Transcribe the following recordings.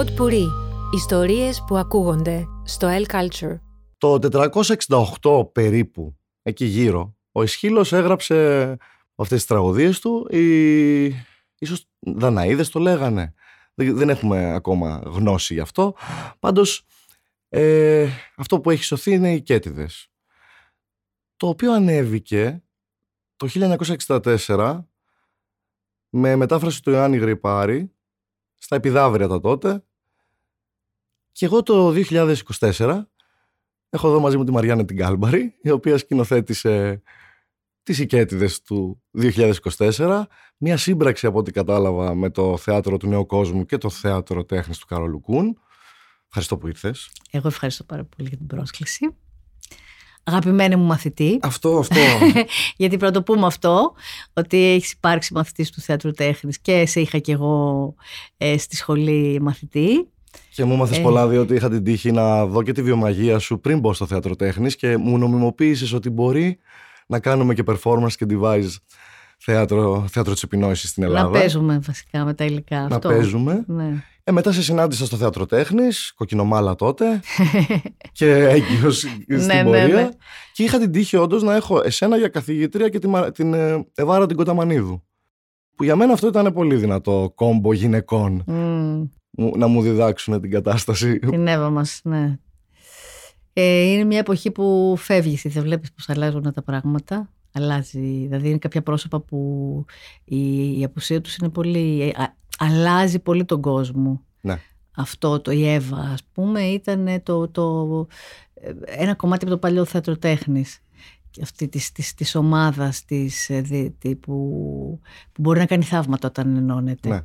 Pod Puri. Ιστορίες που ακούγονται στο El Culture. Το 468 περίπου, εκεί γύρω, ο Ισχύλος έγραψε αυτές τις τραγωδίες του, οι... ίσως Δαναίδες το λέγανε. Δεν έχουμε ακόμα γνώση γι' αυτό. Πάντως, ε, αυτό που έχει σωθεί είναι οι Κέτιδες. Το οποίο ανέβηκε το 1964 με μετάφραση του Ιωάννη Γρυπάρη στα επιδάβρια τα τότε και εγώ το 2024 έχω εδώ μαζί μου τη Μαριάννα την Κάλμπαρη η οποία σκηνοθέτησε τις οικέτιδες του 2024 μια σύμπραξη από ό,τι κατάλαβα με το Θέατρο του Νέου Κόσμου και το Θέατρο Τέχνης του Καρολου Κούν. Ευχαριστώ που ήρθες. Εγώ ευχαριστώ πάρα πολύ για την πρόσκληση αγαπημένη μου μαθητή. Αυτό, αυτό. Γιατί πρέπει να το πούμε αυτό, ότι έχεις υπάρξει μαθητής του θέατρου τέχνης και σε είχα κι εγώ ε, στη σχολή μαθητή. Και μου μάθες ε... πολλά διότι είχα την τύχη να δω και τη βιομαγεία σου πριν μπω στο θέατρο τέχνης και μου νομιμοποίησες ότι μπορεί να κάνουμε και performance και device θέατρο, θέατρο της επινόησης στην Ελλάδα. Να παίζουμε βασικά με τα υλικά. Να παίζουμε. Ναι. Ε, μετά σε συνάντησα στο Θέατρο Τέχνης, κοκκινομάλα τότε και έγκυος στην ναι, ναι, πορεία. Ναι, Και είχα την τύχη όντως να έχω εσένα για καθηγητρία και την, την ε, Εβάρα την Κοταμανίδου. Που για μένα αυτό ήταν πολύ δυνατό κόμπο γυναικών. Να μου διδάξουν την κατάσταση. Την Εύα μας, ναι. Ε, είναι μια εποχή που φεύγεις, δεν βλέπεις πώς αλλάζουν τα πράγματα. Αλλάζει, δηλαδή είναι κάποια πρόσωπα που η, η απουσία τους είναι πολύ αλλάζει πολύ τον κόσμο. Ναι. Αυτό το η Εύα ας πούμε ήταν το, το, ένα κομμάτι από το παλιό θέατρο τέχνης αυτή της, της, της ομάδας της, ε, που, που μπορεί να κάνει θαύματα όταν ενώνεται. Ναι.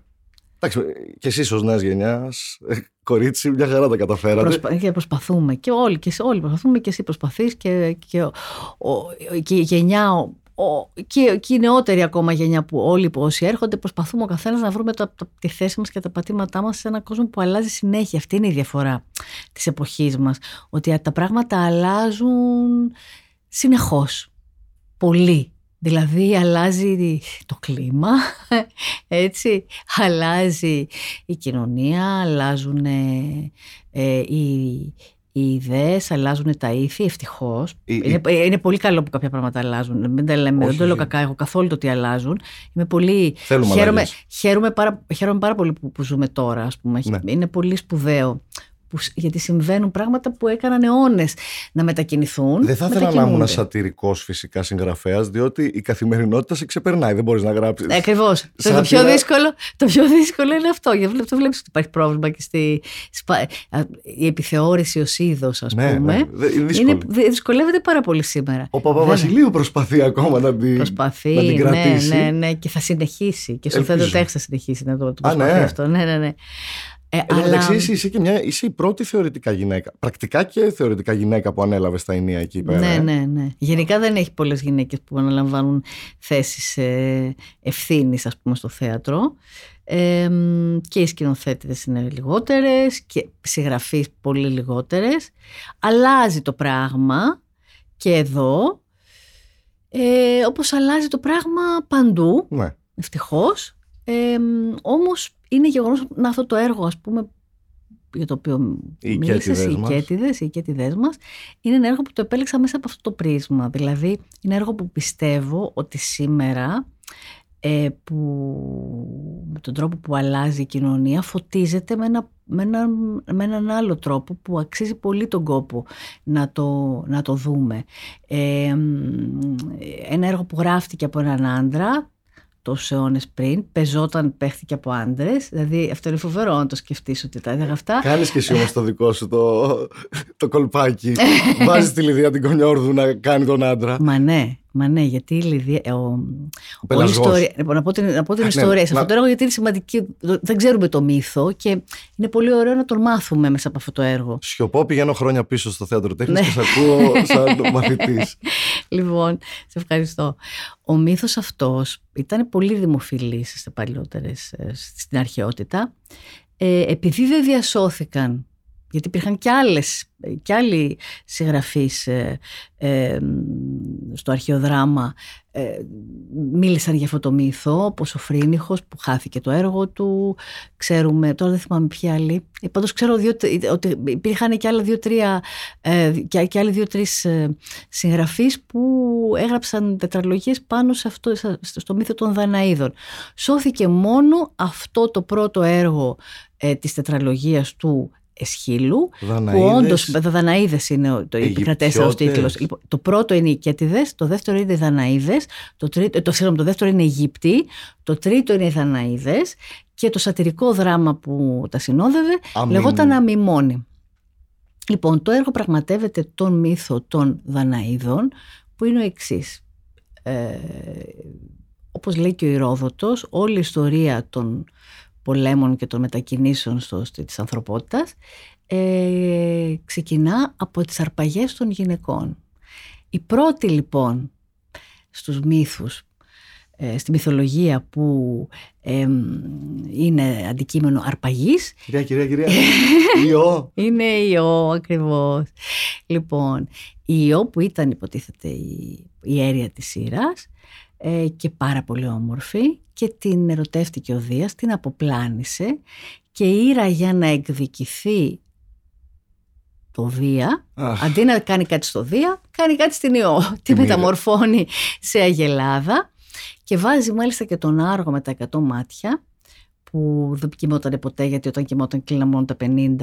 Εντάξει, και εσείς ως νέας γενιάς, ε, κορίτσι, μια χαρά τα καταφέρατε. Προσπα... Και προσπαθούμε και όλοι, και όλοι προσπαθούμε και εσύ προσπαθείς και, και, ο, και η γενιά και, και η νεότερη ακόμα γενιά που όλοι όσοι έρχονται προσπαθούμε ο καθένας να βρούμε τα, τη θέση μας και τα πατήματά μας σε έναν κόσμο που αλλάζει συνέχεια. Αυτή είναι η διαφορά της εποχής μας. Ότι τα πράγματα αλλάζουν συνεχώς. Πολύ. Δηλαδή αλλάζει το κλίμα, έτσι, αλλάζει η κοινωνία, αλλάζουν ε, οι, οι ιδέες αλλάζουν τα ήθη, ευτυχώς. Είναι, είναι, πολύ καλό που κάποια πράγματα αλλάζουν. Μην τα λέμε, δεν το λέω κακά, έχω καθόλου το ότι αλλάζουν. Είμαι πολύ. χαίρομαι, χαίρομαι, πάρα, χαίρομαι πάρα πολύ που, που ζούμε τώρα, ας πούμε. Ναι. Είναι πολύ σπουδαίο γιατί συμβαίνουν πράγματα που έκαναν αιώνες να μετακινηθούν. Δεν θα ήθελα να ήμουν σατυρικός φυσικά συγγραφέας, διότι η καθημερινότητα σε ξεπερνάει. Δεν μπορείς να γράψεις. Ακριβώς. Το, πιο δύσκολο, το πιο δύσκολο είναι αυτό. Γιατί το βλέπεις ότι υπάρχει πρόβλημα και στη. Η επιθεώρηση ως είδος, ας ναι, πούμε. Ναι, είναι, δυσκολεύεται πάρα πολύ σήμερα. Ο Παπαβασιλείου προσπαθεί ακόμα να την, προσπαθεί, να την κρατήσει. Ναι, ναι, ναι, και θα συνεχίσει. Και στο θέτω θα συνεχίσει να το, το προσπαθεί ναι. αυτό. Ναι, ναι, ναι. Ε, Εν αλλά... μεταξύ, είσαι, και μια, είσαι η πρώτη θεωρητικά γυναίκα. Πρακτικά και θεωρητικά γυναίκα που ανέλαβες στα ενία εκεί πέρα. Ναι, ε. ναι, ναι. Γενικά δεν έχει πολλές γυναίκες που αναλαμβάνουν θέσεις ε, ευθύνης, ας πούμε, στο θέατρο. Ε, και οι σκηνοθέτηδες είναι λιγότερες και συγγραφείς πολύ λιγότερες αλλάζει το πράγμα και εδώ ε, όπως αλλάζει το πράγμα παντού ναι. ευτυχώς ε, όμως είναι γεγονός να αυτό το έργο ας πούμε για το οποίο οι μίλησες, οι κέτιδες, οι κέτιδες μας, είναι ένα έργο που το επέλεξα μέσα από αυτό το πρίσμα. Δηλαδή, είναι έργο που πιστεύω ότι σήμερα ε, που, με τον τρόπο που αλλάζει η κοινωνία φωτίζεται με, ένα, με, ένα, με έναν άλλο τρόπο που αξίζει πολύ τον κόπο να το, να το δούμε. Ε, ένα έργο που γράφτηκε από έναν άντρα τόσους αιώνες πριν, πεζόταν, παίχτηκε από άντρες. Δηλαδή αυτό είναι φοβερό να το σκεφτείς ότι τα έδεγα αυτά. Κάνεις και εσύ όμως το δικό σου το, το κολπάκι. Βάζεις τη Λιδία την Κονιόρδου να κάνει τον άντρα. Μα ναι, Μα ναι, γιατί η Λιδία. Ο, ο, ο ιστορία, λοιπόν, να πω την, να πω την ναι, ιστορία. Σε αυτό το έργο, γιατί είναι σημαντική. Δεν ξέρουμε το μύθο και είναι πολύ ωραίο να τον μάθουμε μέσα από αυτό το έργο. Σιωπώ, πηγαίνω χρόνια πίσω στο θέατρο τέχνης και σε ακούω σαν μαθητής. λοιπόν, σε ευχαριστώ. Ο μύθος αυτός ήταν πολύ δημοφιλής στις παλιότερες, ε, στην αρχαιότητα. Ε, επειδή δεν διασώθηκαν γιατί υπήρχαν και, άλλες, και άλλοι συγγραφείς ε, ε, στο αρχαιοδράμα ε, μίλησαν για αυτό το μύθο, όπως ο Φρίνιχος που χάθηκε το έργο του. Ξέρουμε, τώρα δεν θυμάμαι ποια άλλη. Ε, πάντως ξέρω δύο, ότι υπήρχαν και άλλα δύο-τρία ε, και, και άλλοι δύο-τρεις ε, συγγραφείς που έγραψαν τετραλογίες πάνω σε αυτό, στο μύθο των Δαναίδων. Σώθηκε μόνο αυτό το πρώτο έργο ε, της τετραλογίας του Εσχύλου, που όντως Δαναίδες είναι το επικρατέστερο τίτλος. Λοιπόν, το πρώτο είναι οι Κέτιδε, το δεύτερο είναι οι Δαναίδες, το, τρίτο, το, το δεύτερο είναι οι Αιγύπτιοι, το τρίτο είναι οι Δαναίδες και το σατυρικό δράμα που τα συνόδευε λεγόταν Αμιμόνι. Λοιπόν, το έργο πραγματεύεται τον μύθο των Δαναίδων που είναι ο εξής. Ε, όπως λέει και ο Ηρόδοτος, όλη η ιστορία των πολέμων και των μετακινήσεων στο, της ανθρωπότητας ε, ξεκινά από τις αρπαγές των γυναικών. Η πρώτη λοιπόν στους μύθους, ε, στη μυθολογία που είναι αντικείμενο αρπαγής. Κυρία, κυρία, κυρία, Ιω. είναι Ιω ακριβώς. Λοιπόν, η Ιω που ήταν υποτίθεται η, η αίρια της σειράς ε, και πάρα πολύ όμορφη και την ερωτεύτηκε ο Δίας, την αποπλάνησε και ήρα για να εκδικηθεί το Δία, αντί να κάνει κάτι στο Δία, κάνει κάτι στην Ιώ. Τη μεταμορφώνει σε αγελάδα και βάζει μάλιστα και τον Άργο με τα 100 μάτια που δεν κοιμόταν ποτέ γιατί όταν κοιμόταν κλείναν μόνο τα 50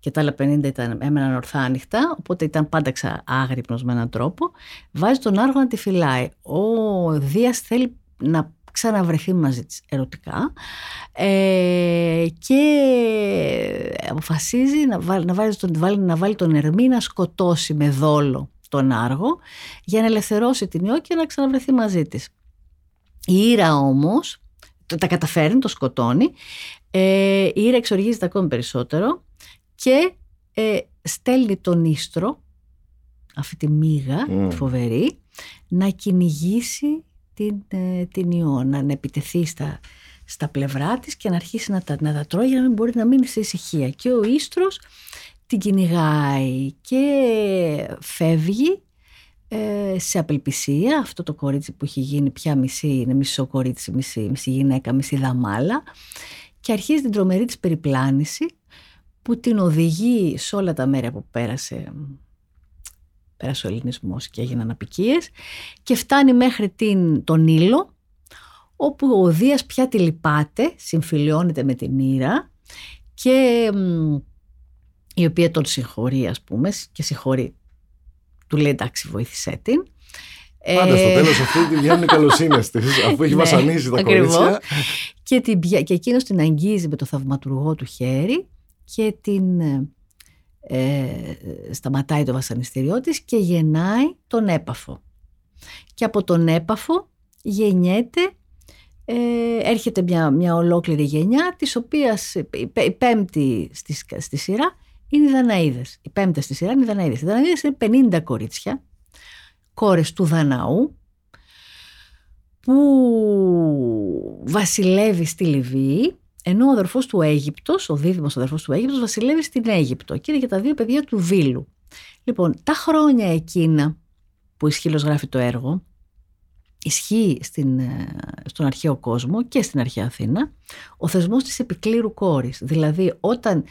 και τα άλλα 50 ήταν, έμεναν ορθά ανοιχτά οπότε ήταν πάντα άγρυπνος με έναν τρόπο. Βάζει τον Άργο να τη φυλάει. Ο Δίας θέλει να ξαναβρεθεί μαζί της ερωτικά. Ε, και αποφασίζει να βάλει, να, βάλει τον, βάλει, να βάλει τον Ερμή να σκοτώσει με δόλο τον Άργο για να ελευθερώσει την Ιώ και να ξαναβρεθεί μαζί της. Η Ήρα όμως τα καταφέρνει, το σκοτώνει, ε, η Ήρα εξοργίζεται ακόμη περισσότερο και ε, στέλνει τον Ίστρο, αυτή τη μύγα mm. φοβερή, να κυνηγήσει την, ε, την Ιώνα, να επιτεθεί στα, στα πλευρά της και να αρχίσει να τα, να τα τρώει για να μην μπορεί να μείνει σε ησυχία. Και ο Ίστρος την κυνηγάει και φεύγει ε, σε απελπισία. Αυτό το κορίτσι που έχει γίνει πια μισή, είναι μισό κορίτσι, μισή, μισή γυναίκα, μισή δαμάλα και αρχίζει την τρομερή της περιπλάνηση που την οδηγεί σε όλα τα μέρη που πέρασε πέρασε ο ελληνισμός και έγιναν απικίες και φτάνει μέχρι την, τον Ήλο όπου ο Δίας πια τη λυπάται, συμφιλιώνεται με την Ήρα και η οποία τον συγχωρεί ας πούμε και συγχωρεί του λέει εντάξει βοήθησέ την Πάντα στο ε, τέλος αυτή τη βγαίνουν οι καλοσύνες της αφού έχει ναι, βασανίσει τα κορίτσια. Και, την, και εκείνος την αγγίζει με το θαυματουργό του χέρι και την ε, σταματάει το βασανιστήριό της και γεννάει τον έπαφο. Και από τον έπαφο γεννιέται, ε, έρχεται μια, μια ολόκληρη γενιά, της οποίας η, πέμπτη στη, στη σειρά είναι οι Δαναίδες. Η πέμπτη στη σειρά είναι οι Δαναίδες. Οι Δαναίδες είναι 50 κορίτσια, κόρες του Δαναού, που βασιλεύει στη Λιβύη ενώ ο αδερφός του Αίγυπτος, ο δίδυμος αδερφός του Αίγυπτος, βασιλεύει στην Αίγυπτο και είναι και τα δύο παιδιά του Βίλου. Λοιπόν, τα χρόνια εκείνα που η Σχήλος γράφει το έργο, ισχύει στην, ε, στον αρχαίο κόσμο και στην αρχαία Αθήνα ο θεσμός της επικλήρου κόρης. Δηλαδή όταν ε,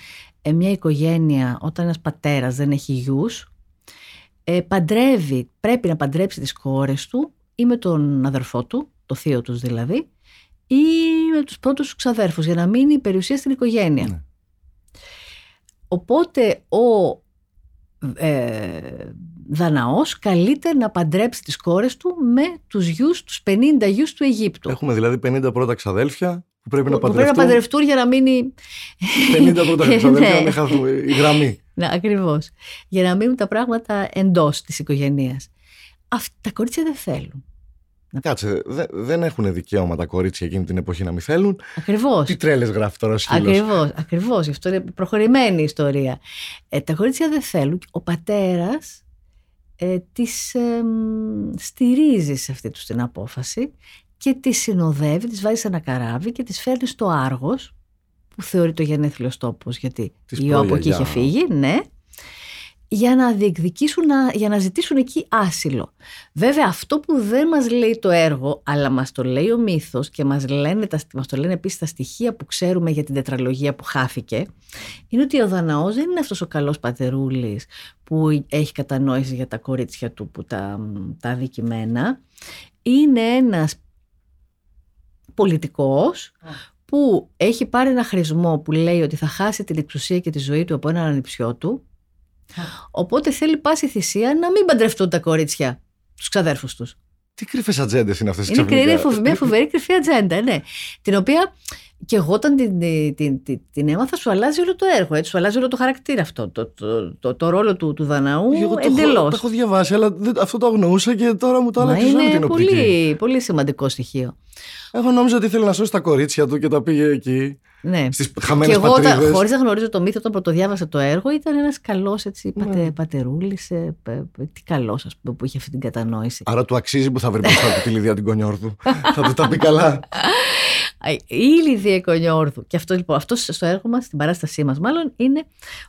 μια οικογένεια, όταν ένας πατέρας δεν έχει γιους, ε, παντρεύει, πρέπει να παντρέψει τις κόρες του ή με τον αδερφό του, το θείο τους δηλαδή, ή με τους πρώτους ξαδέρφους για να μείνει η περιουσία στην οικογένεια. Ναι. Οπότε ο ε, Δαναός καλείται να παντρέψει τις κόρες του με τους γιους, τους 50 γιους του Αιγύπτου. Έχουμε δηλαδή 50 πρώτα ξαδέλφια που πρέπει να παντρευτούν. Πρέπει να παντρευτούν για να μείνει... 50 πρώτα ξαδέλφια να χαθούν η γραμμή. Ναι, ακριβώς. Για να μείνουν τα πράγματα εντός της οικογένειας. Αυτά τα κορίτσια δεν θέλουν. Κάτσε, δε, δεν έχουν δικαίωμα τα κορίτσια εκείνη την εποχή να μην θέλουν. Ακριβώς. Τι τρέλες γράφει τώρα ο Ακριβώς, ακριβώς. Γι' αυτό είναι προχωρημένη η ιστορία. Ε, τα κορίτσια δεν θέλουν. Ο πατέρας ε, τις ε, στηρίζει σε αυτή τους την απόφαση και τη συνοδεύει, τη βάζει σε ένα καράβι και τη φέρνει στο Άργος που θεωρεί το γενέθλιος τόπος γιατί η από εκεί είχε φύγει, ναι. για να διεκδικήσουν, να, για να ζητήσουν εκεί άσυλο. Βέβαια αυτό που δεν μας λέει το έργο, αλλά μας το λέει ο μύθος και μας, λένε, μας το λένε επίσης τα στοιχεία που ξέρουμε για την τετραλογία που χάθηκε, είναι ότι ο Δαναός δεν είναι αυτός ο καλός πατερούλης που έχει κατανόηση για τα κορίτσια του, που τα, τα αδικημένα. Είναι ένας πολιτικός που έχει πάρει ένα χρησμό που λέει ότι θα χάσει την εξουσία και τη ζωή του από έναν ανιψιό του Οπότε θέλει πάση θυσία να μην παντρευτούν τα κορίτσια, τους ξαδέρφους τους. Τι κρυφές ατζέντες είναι αυτές Είναι, είναι μια φοβερή κρυφή ατζέντα, ναι. Την οποία και εγώ όταν την, την, την, την, έμαθα, σου αλλάζει όλο το έργο, έτσι, σου αλλάζει όλο το χαρακτήρα αυτό, το, το, το, το ρόλο του, του Δαναού εντελώ. Το, το έχω διαβάσει, αλλά αυτό το αγνοούσα και τώρα μου το άλλαξε Είναι την πολύ, πολύ σημαντικό στοιχείο. Εγώ νόμιζα ότι ήθελε να σώσει τα κορίτσια του και τα πήγε εκεί. Ναι. Στις χαμένες Και εγώ, χωρίς να γνωρίζω το μύθο, όταν πρωτοδιάβασα το έργο, ήταν ένας καλός πατε, ναι. πατερούλη. Ε, τι καλός, ας πούμε, που είχε αυτή την κατανόηση. Άρα του αξίζει που θα βρει μπροστά του τη Λιδία την Κονιόρδου. θα του τα πει καλά. Η Λιδία Κονιόρδου. Και αυτό λοιπόν, αυτός στο έργο μας, στην παράστασή μας, μάλλον, είναι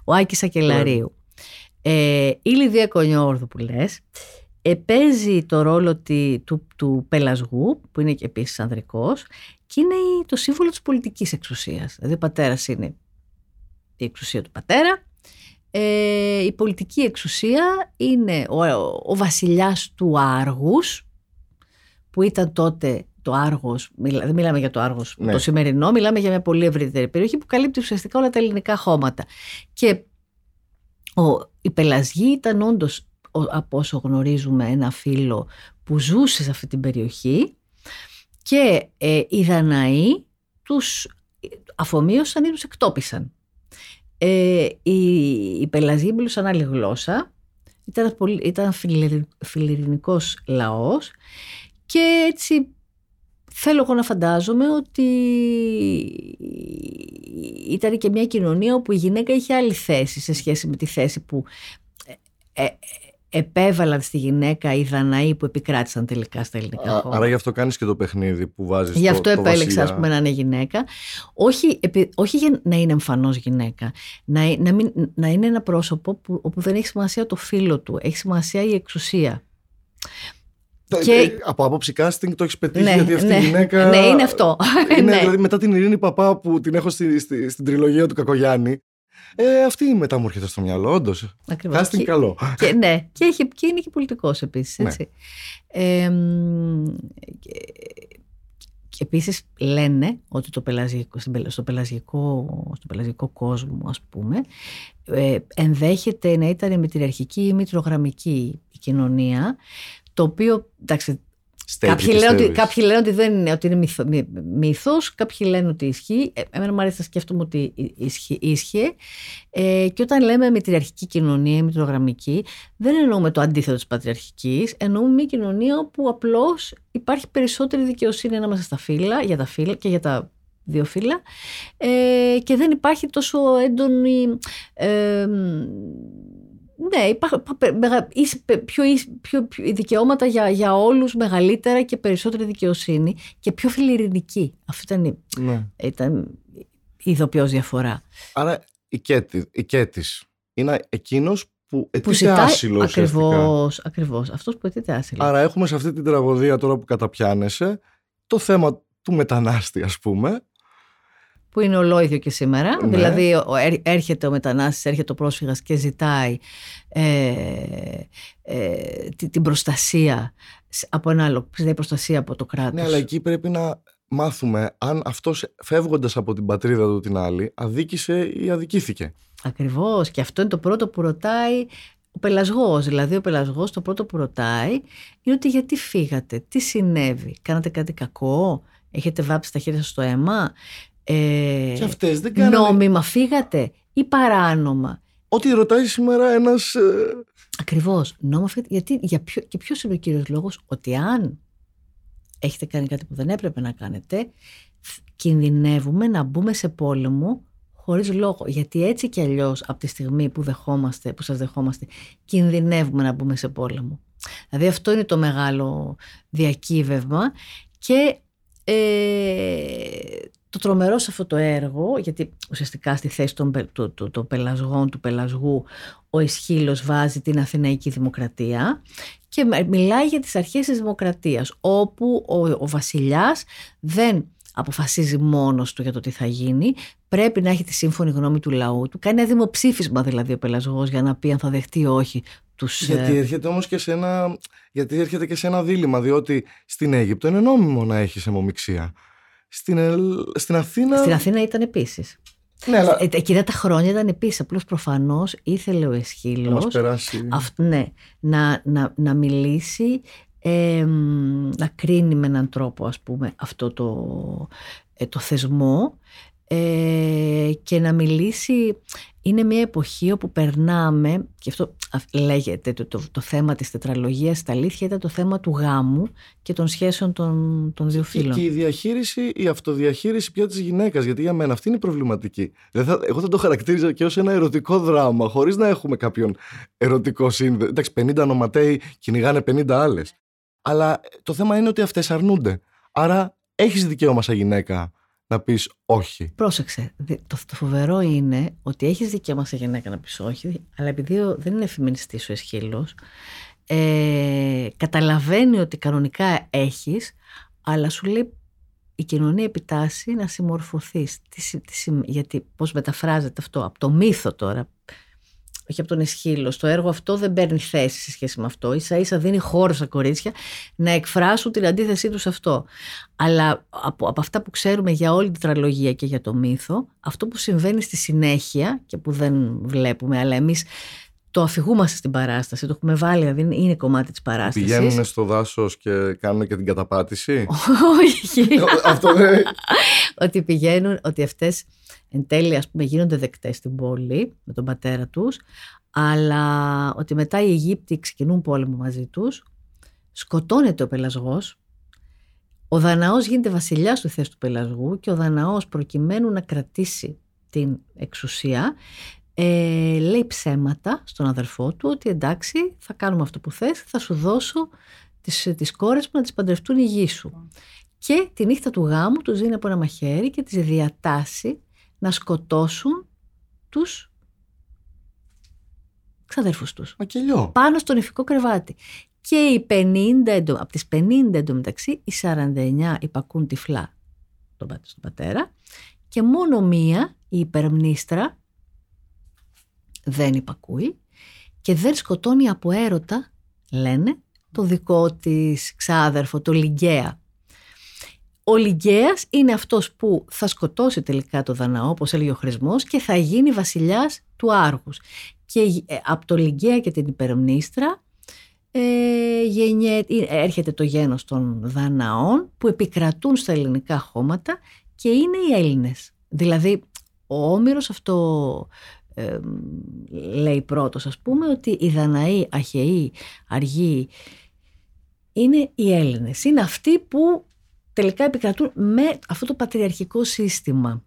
ο Άκης Ακελαρίου. Ε, η Λιδία Κονιόρδου που λες, παίζει το ρόλο του, του, του πελασγού, που είναι και επίσης ανδρικός, και είναι το σύμβολο της πολιτικής εξουσίας. Δηλαδή ο πατέρας είναι η εξουσία του πατέρα, ε, η πολιτική εξουσία είναι ο, ο, βασιλιάς του Άργους, που ήταν τότε το Άργος, δεν μιλάμε για το Άργος ναι. το σημερινό, μιλάμε για μια πολύ ευρύτερη περιοχή που καλύπτει ουσιαστικά όλα τα ελληνικά χώματα. Και ο, η Πελασγή ήταν όντως από όσο γνωρίζουμε ένα φίλο που ζούσε σε αυτή την περιοχή και ε, οι Δαναοί τους αφομοίωσαν ή τους εκτόπισαν. Ε, οι, οι Πελαζοί μιλούσαν άλλη γλώσσα, ήταν, πολύ, ήταν φιλιρινικός λαός και έτσι θέλω εγώ να φαντάζομαι ότι ήταν και μια κοινωνία όπου η γυναίκα είχε άλλη θέση σε σχέση με τη θέση που ε, ε επέβαλαν στη γυναίκα οι Δαναοί που επικράτησαν τελικά στα ελληνικά χώρα. Άρα γι' αυτό κάνεις και το παιχνίδι που βάζεις Γι' αυτό το, επέλεξα ας πούμε να είναι γυναίκα. Όχι, όχι για να είναι εμφανώς γυναίκα. Να, να, μην, να είναι ένα πρόσωπο που, όπου δεν έχει σημασία το φίλο του. Έχει σημασία η εξουσία. Και... Ε, από άποψη casting το έχεις πετύχει ναι, γιατί αυτή ναι, η γυναίκα. Ναι, είναι αυτό. Είναι, ναι. Δηλαδή, μετά την Ειρήνη Παπά που την έχω στη, στη, στην τριλογία του Κακογιάννη. Ε, αυτή η μετά μου έρχεται στο μυαλό, όντως. Ακριβώς. Κάστην καλό. Και, ναι, και, έχει, και είναι και πολιτικός επίσης. Ναι. Ε, και, και επίσης λένε ότι το πελαζικό, στο, πελαζικό, στο πελαζικό κόσμο ας πούμε ε, ενδέχεται να ήταν η μητριαρχική ή μητρογραμμική η κοινωνία το οποίο εντάξει Κάποιοι λένε, ότι, κάποιοι λένε ότι δεν είναι, ότι είναι μύθο, μύθος, κάποιοι λένε ότι ισχύει. Ε, εμένα μου αρέσει να σκέφτομαι ότι ίσχυε. Ε, και όταν λέμε μητριαρχική κοινωνία, μητρογραμμική, δεν εννοούμε το αντίθετο της πατριαρχικής, εννοούμε μια κοινωνία όπου απλώς υπάρχει περισσότερη δικαιοσύνη ανάμεσα στα φύλλα, για τα φύλλα και για τα δύο φύλλα ε, και δεν υπάρχει τόσο έντονη ε, ναι, υπάρχουν πιο, πιο, πιο, δικαιώματα για, για όλους μεγαλύτερα και περισσότερη δικαιοσύνη και πιο φιλιρινική. Αυτή ήταν, η, ναι. ήταν η ειδοποιώς διαφορά. Άρα η, Κέτης, η Κέτης είναι εκείνος που αιτείται άσυλο ακριβώς, ακριβώς, αυτός που αιτείται άσυλο. Άρα έχουμε σε αυτή την τραγωδία τώρα που καταπιάνεσαι το θέμα του μετανάστη ας πούμε που είναι ολόιδιο και σήμερα. Ναι. Δηλαδή έρχεται ο μετανάστης, έρχεται ο πρόσφυγας και ζητάει ε, ε, την προστασία από ένα άλλο, ζητάει προστασία από το κράτος. Ναι, αλλά εκεί πρέπει να μάθουμε αν αυτός φεύγοντας από την πατρίδα του την άλλη αδίκησε ή αδικήθηκε. Ακριβώς και αυτό είναι το πρώτο που ρωτάει ο πελασγός. Δηλαδή ο πελασγός το πρώτο που ρωτάει είναι ότι γιατί φύγατε, τι συνέβη, κάνατε κάτι κακό, έχετε βάψει τα χέρια σας στο αίμα, ε, και αυτές δεν κάνανε... νόμιμα φύγατε ή παράνομα; Ό,τι ρωτάει σήμερα ένας... Ε... Ακριβώς. Νόμιμα φύγατε. Γιατί, για ποιο, και ποιος είναι ο κύριος λόγος; Ότι αν έχετε κάνει κάτι που δεν έπρεπε να κάνετε, κινδυνεύουμε να μπούμε σε πόλεμο χωρίς λόγο. Γιατί έτσι κι αλλιώς από τη στιγμή που, δεχόμαστε, που σας δεχόμαστε, κινδυνεύουμε να μπούμε σε πόλεμο. Δηλαδή αυτό είναι το μεγάλο διακύβευμα και ε, το τρομερό σε αυτό το έργο, γιατί ουσιαστικά στη θέση των, το, το, το πελασγών του πελασγού ο Εσχύλος βάζει την Αθηναϊκή Δημοκρατία και μιλάει για τις αρχές της δημοκρατίας, όπου ο, ο βασιλιάς δεν αποφασίζει μόνος του για το τι θα γίνει, πρέπει να έχει τη σύμφωνη γνώμη του λαού του, κάνει ένα δημοψήφισμα δηλαδή ο πελασγός για να πει αν θα δεχτεί ή όχι τους... Γιατί ε, έρχεται όμως και σε ένα, γιατί έρχεται και σε ένα δίλημα, διότι στην Αίγυπτο είναι νόμιμο να έχεις αιμομηξία. Στην, στην Αθήνα... Στην Αθήνα ήταν επίσης. Ναι, αλλά... Ε, εκείνα τα χρόνια ήταν επίσης. Απλώς προφανώς ήθελε ο Εσχύλος. Ναι, να, να, να μιλήσει, ε, να κρίνει με έναν τρόπο, ας πούμε, αυτό το, ε, το θεσμό ε, και να μιλήσει είναι μια εποχή όπου περνάμε και αυτό λέγεται το, το, το θέμα της τετραλογίας στα αλήθεια ήταν το θέμα του γάμου και των σχέσεων των, των δύο φίλων. Και η διαχείριση, η αυτοδιαχείριση πια της γυναίκας γιατί για μένα αυτή είναι προβληματική. θα, εγώ θα το χαρακτήριζα και ως ένα ερωτικό δράμα χωρίς να έχουμε κάποιον ερωτικό σύνδεσμο. Εντάξει 50 νοματέοι κυνηγάνε 50 άλλες. Αλλά το θέμα είναι ότι αυτές αρνούνται. Άρα έχεις δικαίωμα σαν γυναίκα να πεις όχι. Πρόσεξε. Το, φοβερό είναι ότι έχεις δικαίωμα σε γυναίκα να πεις όχι, αλλά επειδή δεν είναι εφημινιστής ο Εσχύλος, ε, καταλαβαίνει ότι κανονικά έχεις, αλλά σου λέει η κοινωνία επιτάσσει να συμμορφωθείς. γιατί πώς μεταφράζεται αυτό από το μύθο τώρα όχι από τον Εσχύλο. Το έργο αυτό δεν παίρνει θέση σε σχέση με αυτό. σα ίσα δίνει χώρο στα κορίτσια να εκφράσουν την αντίθεσή τους σε αυτό. Αλλά από, από αυτά που ξέρουμε για όλη την τραλογία και για το μύθο, αυτό που συμβαίνει στη συνέχεια και που δεν βλέπουμε, αλλά εμείς το αφηγούμαστε στην παράσταση, το έχουμε βάλει, δηλαδή είναι κομμάτι της παράστασης. Πηγαίνουν στο δάσος και κάνουν και την καταπάτηση; Όχι. Αυτό δεν. ότι πηγαίνουν, ότι αυτές εν τέλει ας πούμε γίνονται δεκτές στην πόλη με τον πατέρα τους αλλά ότι μετά οι Αιγύπτιοι ξεκινούν πόλεμο μαζί τους σκοτώνεται ο πελασγός ο Δαναός γίνεται βασιλιάς του θέση του πελασγού και ο Δαναός προκειμένου να κρατήσει την εξουσία ε, λέει ψέματα στον αδερφό του ότι εντάξει θα κάνουμε αυτό που θες, θα σου δώσω τις, τις κόρες μου να τις παντρευτούν η γη σου. Και τη νύχτα του γάμου τους δίνει από ένα μαχαίρι και τις διατάσσει να σκοτώσουν τους ξαδέρφους τους. Μακελιό. Πάνω στον ηφικό κρεβάτι. Και οι 50, από τις 50 εντωμεταξύ, οι 49 υπακούν τυφλά τον πατέρα και μόνο μία, η υπερμνήστρα, δεν υπακούει και δεν σκοτώνει από έρωτα, λένε, το δικό της ξάδερφο, το Λιγκαία. Ο Λιγκαίας είναι αυτός που θα σκοτώσει τελικά το Δαναό, όπως έλεγε ο Χρησμός, και θα γίνει βασιλιάς του Άργους. Και ε, από το Λιγκαία και την Υπερμνήστρα ε, γενιέ, έρχεται το γένος των Δαναών που επικρατούν στα ελληνικά χώματα και είναι οι Έλληνες. Δηλαδή ο Όμηρος αυτό ε, λέει πρώτος ας πούμε ότι οι Δαναοί, Αχαιοί, Αργοί είναι οι Έλληνες. Είναι αυτοί που τελικά επικρατούν με αυτό το πατριαρχικό σύστημα.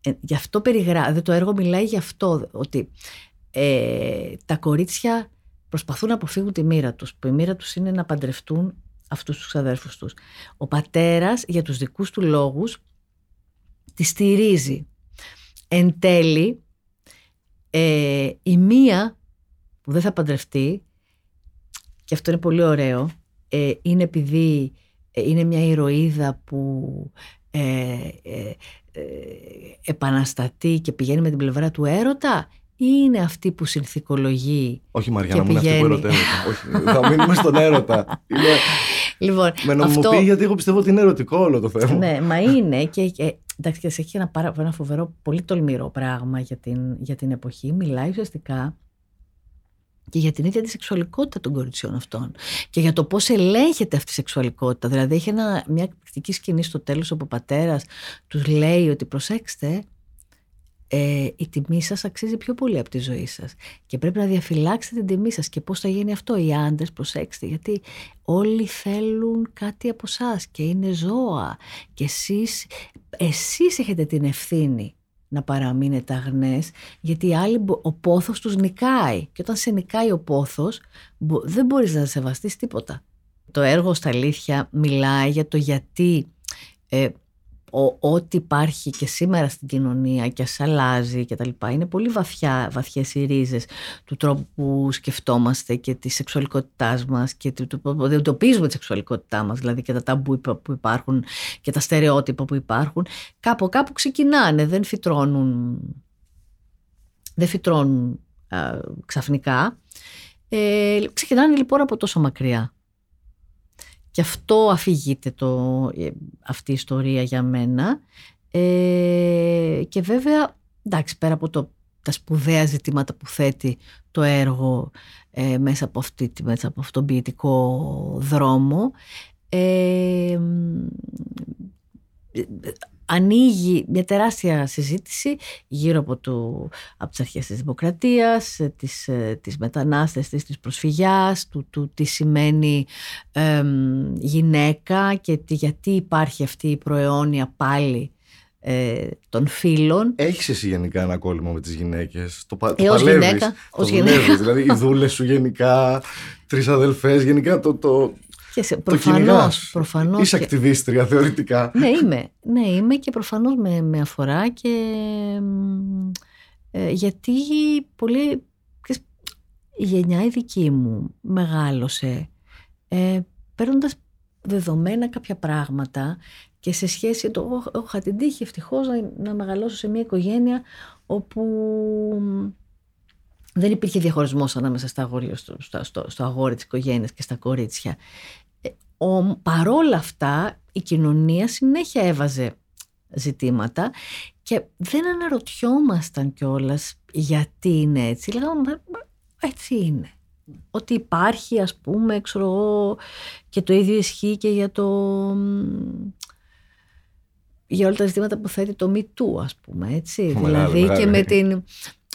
Ε, γι' αυτό περιγράφει, το έργο μιλάει γι' αυτό, ότι ε, τα κορίτσια προσπαθούν να αποφύγουν τη μοίρα τους, που η μοίρα τους είναι να παντρευτούν αυτούς τους αδέρφους τους. Ο πατέρας για τους δικούς του λόγους τη στηρίζει. Εν τέλει, ε, η μία που δεν θα παντρευτεί, και αυτό είναι πολύ ωραίο, ε, είναι επειδή ε, είναι μια ηρωίδα που ε, ε, ε, επαναστατεί και πηγαίνει με την πλευρά του έρωτα ή είναι αυτή που συνθηκολογεί. Όχι, Μαριάννα, μου είναι αυτή που ερωτεύεται. Όχι, θα μείνουμε στον έρωτα. Είναι... Λοιπόν, με νομιμοποιεί αυτό... γιατί εγώ πιστεύω ότι είναι ερωτικό όλο το θέμα. Ναι, μα είναι και, και εντάξει, και έχει ένα, πάρα, ένα φοβερό, πολύ τολμηρό πράγμα για την, για την εποχή. Μιλάει ουσιαστικά και για την ίδια τη σεξουαλικότητα των κοριτσιών αυτών και για το πώς ελέγχεται αυτή η σεξουαλικότητα. Δηλαδή έχει ένα, μια εκπληκτική σκηνή στο τέλος όπου ο πατέρας τους λέει ότι προσέξτε ε, η τιμή σας αξίζει πιο πολύ από τη ζωή σας και πρέπει να διαφυλάξετε την τιμή σας και πώς θα γίνει αυτό; Οι άντρες, προσέξτε γιατί όλοι θέλουν κάτι από εσά και είναι ζώα και εσείς, εσείς έχετε την ευθύνη να παραμείνετε αγνές γιατί άλλοι, ο πόθος τους νικάει και όταν σε νικάει ο πόθος δεν μπορείς να σεβαστείς τίποτα. Το έργο στα αλήθεια μιλάει για το γιατί ε, ό,τι υπάρχει και σήμερα στην κοινωνία και ας αλλάζει και τα λοιπά είναι πολύ βαθιά, βαθιές οι ρίζες του τρόπου που σκεφτόμαστε και της σεξουαλικότητάς μας και του, του, του εντοπίζουμε τη σεξουαλικότητά μας δηλαδή και τα ταμπού που υπάρχουν και τα στερεότυπα που υπάρχουν κάπου κάπου ξεκινάνε δεν φυτρώνουν δεν φυτρώνουν ξαφνικά. Ε, ξεκινάνε λοιπόν από τόσο μακριά και αυτό αφηγείται το, ε, αυτή η ιστορία για μένα. Ε, και βέβαια, εντάξει, πέρα από το, τα σπουδαία ζητήματα που θέτει το έργο ε, μέσα, από αυτή, μέσα από αυτόν τον ποιητικό δρόμο, ε, ανοίγει μια τεράστια συζήτηση γύρω από, το, από τις αρχές της δημοκρατίας, της, της μετανάστευσης, της προσφυγιάς, του, του τι σημαίνει γυναίκα και τι, γιατί υπάρχει αυτή η προαιώνια πάλι ε, των φίλων. Έχεις εσύ γενικά ένα κόλλημα με τις γυναίκες; Το, ε, το ως γυναίκα. Το γυναίκα. δηλαδή οι δούλες σου γενικά, τρεις αδελφές, γενικά το, το, και σε, προφανώς, προφανώς Είσαι και... ακτιβίστρια θεωρητικά. Ναι είμαι, ναι είμαι και προφανώς με, με αφορά και ε, γιατί πολύ η γενιά η δική μου μεγάλωσε ε, παίρνοντας δεδομένα κάποια πράγματα και σε σχέση, το, είχα την τύχη ευτυχώς να, να μεγαλώσω σε μια οικογένεια όπου δεν υπήρχε διαχωρισμός ανάμεσα στα αγόρια, στο, στο, στο αγόρι της οικογένειας και στα κορίτσια. Ε, ο, παρόλα αυτά η κοινωνία συνέχεια έβαζε ζητήματα και δεν αναρωτιόμασταν κιόλας γιατί είναι έτσι. Λέγαμε έτσι είναι. Ότι υπάρχει ας πούμε ξέρω και το ίδιο ισχύει και για το για όλα τα ζητήματα που θέτει το Me Too ας πούμε έτσι. δηλαδή και με την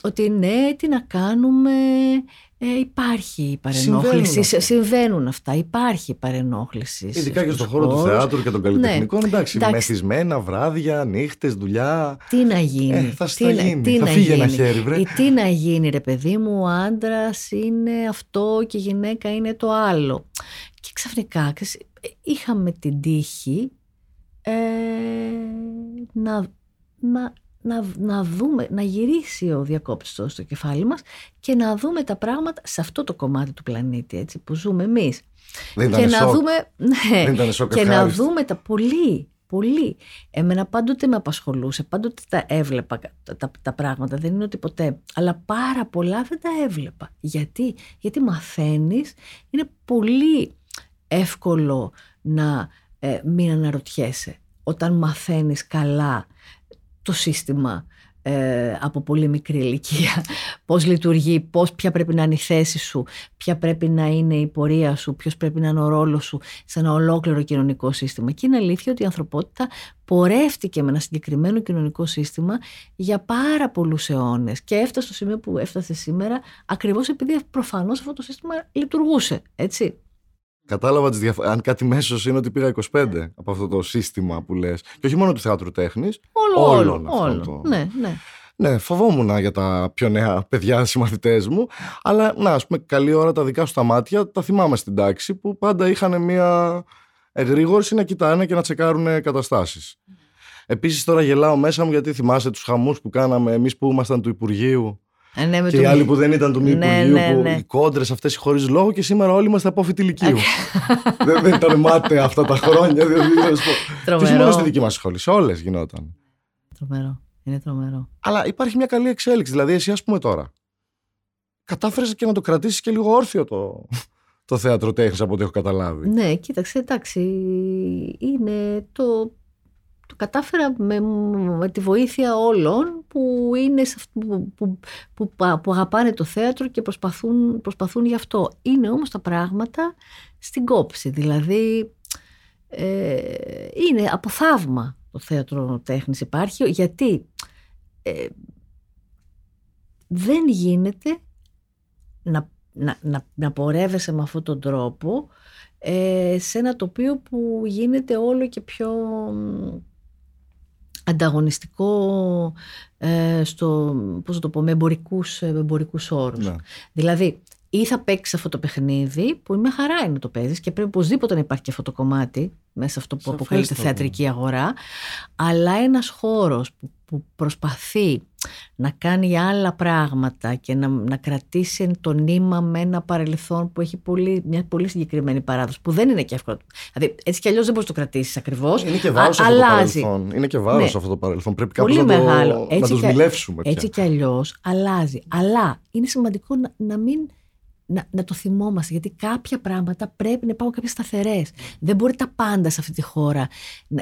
ότι ναι, τι να κάνουμε, ε, υπάρχει παρενόχληση. Συμβαίνουν, Συμβαίνουν αυτά. Υπάρχει παρενόχληση. Ειδικά και στον χώρο του θεάτρου και των καλλιτεχνικών. Ναι. Εντάξει, εντάξει, μεθυσμένα βράδια, νύχτες, δουλειά. Τι να γίνει. Ε, θα τι, γίνει. Τι θα φύγει γίνει. ένα χέρι, βρε. Ή τι να γίνει, ρε παιδί μου, ο άντρας είναι αυτό και η γυναίκα είναι το άλλο. Και ξαφνικά είχαμε την τύχη ε, να, να να, να δούμε, να γυρίσει ο διακόπτης στο, στο κεφάλι μας και να δούμε τα πράγματα σε αυτό το κομμάτι του πλανήτη έτσι, που ζούμε εμείς. Δεν και να σοκ. δούμε, ναι, Δεν ήταν σοκ και να δούμε τα πολύ, πολύ. Εμένα πάντοτε με απασχολούσε, πάντοτε τα έβλεπα τα, τα, τα, πράγματα, δεν είναι ότι ποτέ. Αλλά πάρα πολλά δεν τα έβλεπα. Γιατί, Γιατί μαθαίνεις, είναι πολύ εύκολο να ε, μην αναρωτιέσαι. Όταν μαθαίνεις καλά το σύστημα ε, από πολύ μικρή ηλικία. Πώς λειτουργεί, πώς, ποια πρέπει να είναι η θέση σου, ποια πρέπει να είναι η πορεία σου, ποιος πρέπει να είναι ο ρόλος σου σε ένα ολόκληρο κοινωνικό σύστημα. Και είναι αλήθεια ότι η ανθρωπότητα πορεύτηκε με ένα συγκεκριμένο κοινωνικό σύστημα για πάρα πολλούς αιώνες και έφτασε στο σημείο που έφτασε σήμερα ακριβώς επειδή προφανώς αυτό το σύστημα λειτουργούσε, έτσι. Κατάλαβα τις διαφορές. Αν κάτι μέσος είναι ότι πήγα 25 από αυτό το σύστημα που λες. Και όχι μόνο του θεάτρου τέχνης. Όλο, όλο. όλο. Το... Ναι, ναι. Ναι, φοβόμουν για τα πιο νέα παιδιά συμμαθητές μου. Αλλά να, ας πούμε, καλή ώρα τα δικά σου τα μάτια τα θυμάμαι στην τάξη που πάντα είχαν μια εγρήγορση να κοιτάνε και να τσεκάρουν καταστάσεις. Επίσης, τώρα γελάω μέσα μου γιατί θυμάσαι τους χαμούς που κάναμε εμείς που ήμασταν του Υπουργείου; Ε, ναι, και οι άλλοι που δεν ήταν του μη ναι, Υπουργείου, ναι, που ναι. οι κόντρες αυτές χωρίς λόγο και σήμερα όλοι είμαστε απόφοιτοι ηλικίου. δεν, δεν ήταν μάταια αυτά τα χρόνια. Δηλαδή, τρομερό. Και μόνο στη δική μας σχολή, σε όλες γινόταν. Τρομερό. Είναι τρομερό. Αλλά υπάρχει μια καλή εξέλιξη. Δηλαδή, εσύ, ας πούμε τώρα, κατάφερες και να το κρατήσεις και λίγο όρθιο το, το θέατρο τέχνης από ό,τι έχω καταλάβει. Ναι, κοίταξε, εντάξει. Είναι το το κατάφερα με, με τη βοήθεια όλων που, είναι, που, που, που, που αγαπάνε το θέατρο και προσπαθούν, προσπαθούν γι' αυτό. Είναι όμως τα πράγματα στην κόψη. Δηλαδή ε, είναι από θαύμα το θέατρο τέχνης υπάρχει γιατί ε, δεν γίνεται να, να, να, να πορεύεσαι με αυτόν τον τρόπο ε, σε ένα τοπίο που γίνεται όλο και πιο ανταγωνιστικό ε, στο, πώς το πω, με εμπορικούς, εμπορικούς όρους. Ναι. Δηλαδή, ή θα παίξεις αυτό το παιχνίδι που με χαρά είναι το παίζεις και πρέπει οπωσδήποτε να υπάρχει και αυτό το κομμάτι μέσα σε αυτό που αποκαλείται θεατρική αγορά. Αλλά ένας χώρος που, που προσπαθεί να κάνει άλλα πράγματα και να, να κρατήσει το νήμα με ένα παρελθόν που έχει πολύ, μια πολύ συγκεκριμένη παράδοση, που δεν είναι και εύκολο. Δηλαδή, έτσι κι αλλιώς δεν μπορείς να το κρατήσεις ακριβώς. Είναι και βάρος αυτό το παρελθόν. Είναι και βάρος ναι. αυτό το παρελθόν. Πρέπει κάπω να, το, έτσι να δουλεύσουμε. Έτσι κι αλλιώς αλλάζει. Αλλά είναι σημαντικό να, να μην να, να το θυμόμαστε, γιατί κάποια πράγματα πρέπει να υπάρχουν κάποιες σταθερές. Δεν μπορεί τα πάντα σε αυτή τη χώρα,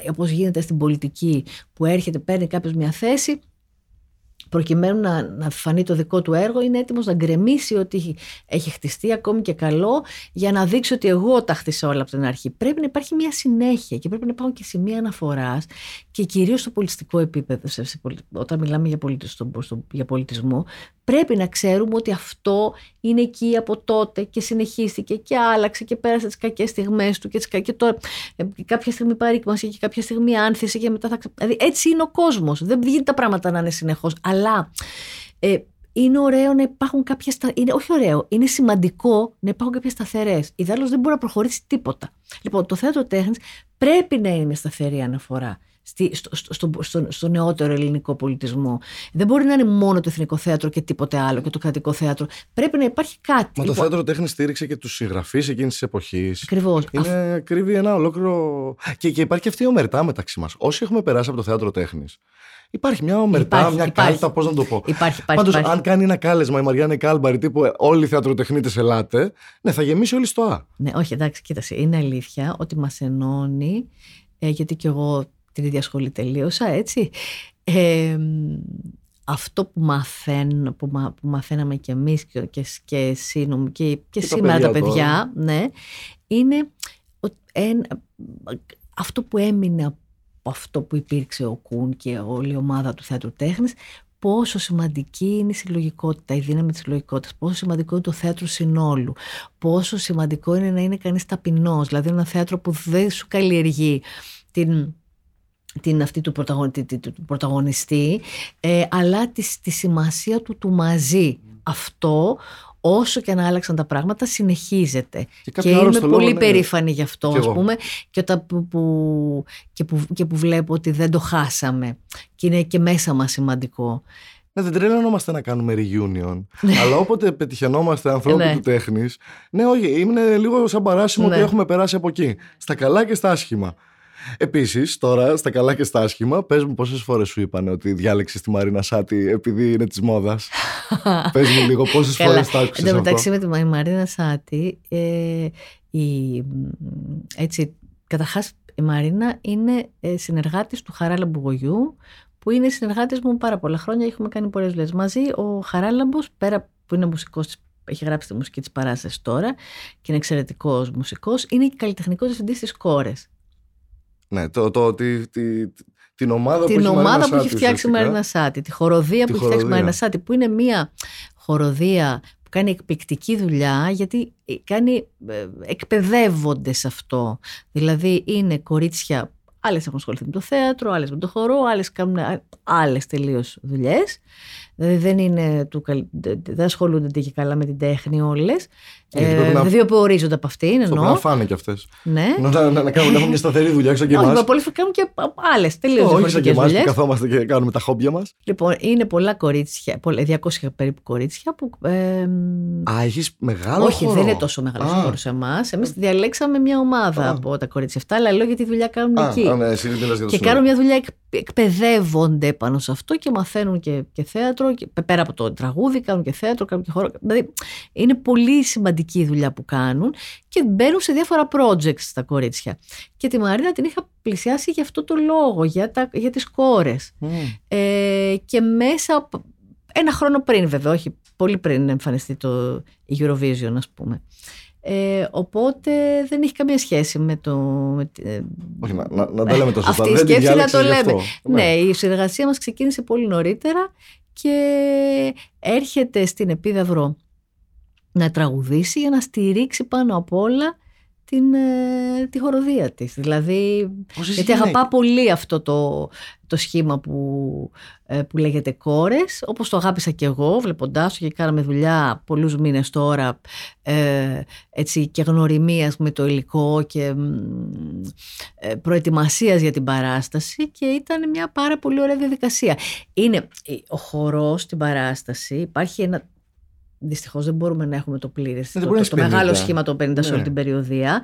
όπως γίνεται στην πολιτική, που έρχεται, παίρνει κάποιος μια θέση, προκειμένου να, να φανεί το δικό του έργο, είναι έτοιμος να γκρεμίσει ότι έχει χτιστεί ακόμη και καλό, για να δείξει ότι εγώ τα χτίσα όλα από την αρχή. Πρέπει να υπάρχει μια συνέχεια και πρέπει να υπάρχουν και σημεία αναφοράς και κυρίως στο πολιτιστικό επίπεδο, όταν μιλάμε για, πολιτισμό, για πολιτισμό, πρέπει να ξέρουμε ότι αυτό είναι εκεί από τότε και συνεχίστηκε και άλλαξε και πέρασε τις κακές στιγμές του και, τις, και τώρα ε, κάποια στιγμή παρήκμασε και κάποια στιγμή άνθησε και μετά θα Δηλαδή έτσι είναι ο κόσμος. Δεν βγαίνει τα πράγματα να είναι συνεχώς. Αλλά ε, είναι ωραίο να υπάρχουν κάποιε. Είναι, όχι ωραίο, είναι σημαντικό να υπάρχουν κάποιες σταθερές. Ιδάλω δεν μπορεί να προχωρήσει τίποτα. Λοιπόν, το θέατρο τέχνης πρέπει να είναι σταθερή αναφορά στο, στο, στο, στο, νεότερο ελληνικό πολιτισμό. Δεν μπορεί να είναι μόνο το εθνικό θέατρο και τίποτε άλλο και το κρατικό θέατρο. Πρέπει να υπάρχει κάτι. Μα λοιπόν, το θέατρο τέχνης στήριξε και τους συγγραφείς εκείνης της εποχής. Ακριβώς. Είναι, κρύβει ένα ολόκληρο. Και, και υπάρχει αυτή η ομερτά μεταξύ μας. Όσοι έχουμε περάσει από το θέατρο τέχνης, Υπάρχει μια ομερτά, υπάρχει, μια υπάρχει. κάλτα, πώς να το πω. Υπάρχει, υπάρχει, Πάντως, αν κάνει ένα κάλεσμα η Μαριάννα Κάλμπαρη τύπου Όλοι οι θεατροτεχνίτε ελάτε, ναι, θα γεμίσει όλη στο Α. Ναι, όχι, εντάξει, κοίτασε. Είναι αλήθεια ότι μα ενώνει, ε, γιατί κι εγώ την ίδια σχολή τελείωσα, έτσι. Ε, αυτό που, μαθαίν, που, μα, που μαθαίναμε κι εμείς και, και, και, εσύ, και, και, σήμερα τα παιδιά, ναι, είναι αυτό που έμεινε από αυτό που υπήρξε ο Κούν και όλη η ομάδα του θέατρου τέχνης, πόσο σημαντική είναι η συλλογικότητα, η δύναμη της συλλογικότητας, πόσο σημαντικό είναι το θέατρο συνόλου, πόσο σημαντικό είναι να είναι κανείς ταπεινός, δηλαδή ένα θέατρο που δεν σου καλλιεργεί την την αυτή του, πρωταγωνιστή, ε, αλλά τη, τη σημασία του του μαζί. Αυτό όσο και αν άλλαξαν τα πράγματα συνεχίζεται. Και, και είμαι πολύ ναι, περήφανη γι' αυτό, ας πούμε, και, όταν που, που, και, που, και που βλέπω ότι δεν το χάσαμε. Και είναι και μέσα μας σημαντικό. Ναι, δεν τρελαινόμαστε να κάνουμε reunion. Ναι. αλλά όποτε πετυχαινόμαστε ανθρώποι ναι. του τέχνης, ναι, όχι, είναι λίγο σαν παράσημο ότι έχουμε περάσει από εκεί. Στα καλά και στα άσχημα. Επίσης, τώρα στα καλά και στα άσχημα, πες μου πόσες φορές σου είπαν ότι διάλεξε τη Μαρίνα Σάτι επειδή είναι της μόδας. πες μου λίγο πόσες φορές τα άκουσες. Εν τω μεταξύ με τη Μαρίνα Σάτι, ε, η, έτσι, καταρχάς η Μαρίνα είναι ε, συνεργάτης του Χαράλαμπου Γογιού, που είναι συνεργάτης μου πάρα πολλά χρόνια, έχουμε κάνει πολλές δουλειές μαζί. Ο Χαράλαμπος, πέρα που είναι μουσικός έχει γράψει τη μουσική της παράστασης τώρα και είναι εξαιρετικός μουσικός, είναι καλλιτεχνικός διευθυντής της Κόρες. Ναι, το, το, τη, τη, την ομάδα την που έχει, ομάδα που έχει φτιάξει η Μαρίνα Σάτι, τη χοροδία που έχει φτιάξει η Μαρίνα Σάτι, που είναι μια χοροδία που κάνει εκπληκτική δουλειά, γιατί κάνει, ε, εκπαιδεύονται σε αυτό. Δηλαδή είναι κορίτσια, άλλες έχουν ασχοληθεί με το θέατρο, άλλες με το χορό, άλλες κάνουν άλλες τελείως δουλειές. Δηλαδή δεν, είναι του, δεν ασχολούνται και καλά με την τέχνη όλες. Ε, να... Δύο που ορίζονται από αυτήν. Εννοώ. Να φάνε κι αυτές. Ναι. Να, να, να, κάνουν, να έχουν μια σταθερή δουλειά, ξέρω και εμάς. Όχι, πολλέ φορέ κάνουν και άλλες τελείως διαφορετικές δουλειέ. Όχι, και καθόμαστε και κάνουμε τα χόμπια μας. Λοιπόν, είναι πολλά κορίτσια, 200 περίπου κορίτσια που. Ε, Α, έχεις μεγάλο Όχι, χώρο. δεν είναι τόσο μεγάλος χώρος σε εμάς. Εμείς διαλέξαμε μια ομάδα Α. από τα κορίτσια αυτά, αλλά λέω γιατί δουλειά κάνουν Α, εκεί. Α, ναι, και κάνουν μια δουλειά, εκπαιδεύονται πάνω σε αυτό και μαθαίνουν και, και θέατρο. Και, πέρα από το τραγούδι, κάνουν και θέατρο, κάνουν και χώρο. Δηλαδή είναι πολύ σημαντική η δουλειά που κάνουν και μπαίνουν σε διάφορα projects τα κορίτσια. Και τη Μαρίνα την είχα πλησιάσει για αυτό το λόγο, για, τα, για τις κόρες. Mm. Ε, και μέσα, ένα χρόνο πριν βέβαια, όχι πολύ πριν εμφανιστεί το Eurovision ας πούμε. Ε, οπότε δεν έχει καμία σχέση με το. Με, ε, Όχι, να, να, να τα λέμε τόσο Αυτή η σκέψη να το λέμε. Ναι. ναι, η συνεργασία μας ξεκίνησε πολύ νωρίτερα και έρχεται στην Επίδαυρο να τραγουδήσει για να στηρίξει πάνω απ' όλα την, ε, τη χοροδία της. Δηλαδή, Πόσες γιατί γυναίκες- αγαπά πολύ αυτό το, το σχήμα που, ε, που λέγεται κόρες, όπως το αγάπησα και εγώ βλέποντάς το και κάναμε δουλειά πολλούς μήνες τώρα ε, έτσι, και γνωριμίας με το υλικό και μ, ε, προετοιμασίας για την παράσταση και ήταν μια πάρα πολύ ωραία διαδικασία. Είναι ε, ο χορός στην παράσταση, υπάρχει ένα Δυστυχώς δεν μπορούμε να έχουμε το πλήρες, δεν το, μπορεί το, να το έχεις 50. μεγάλο σχήμα των 50 σε όλη Ναι. την περιοδία.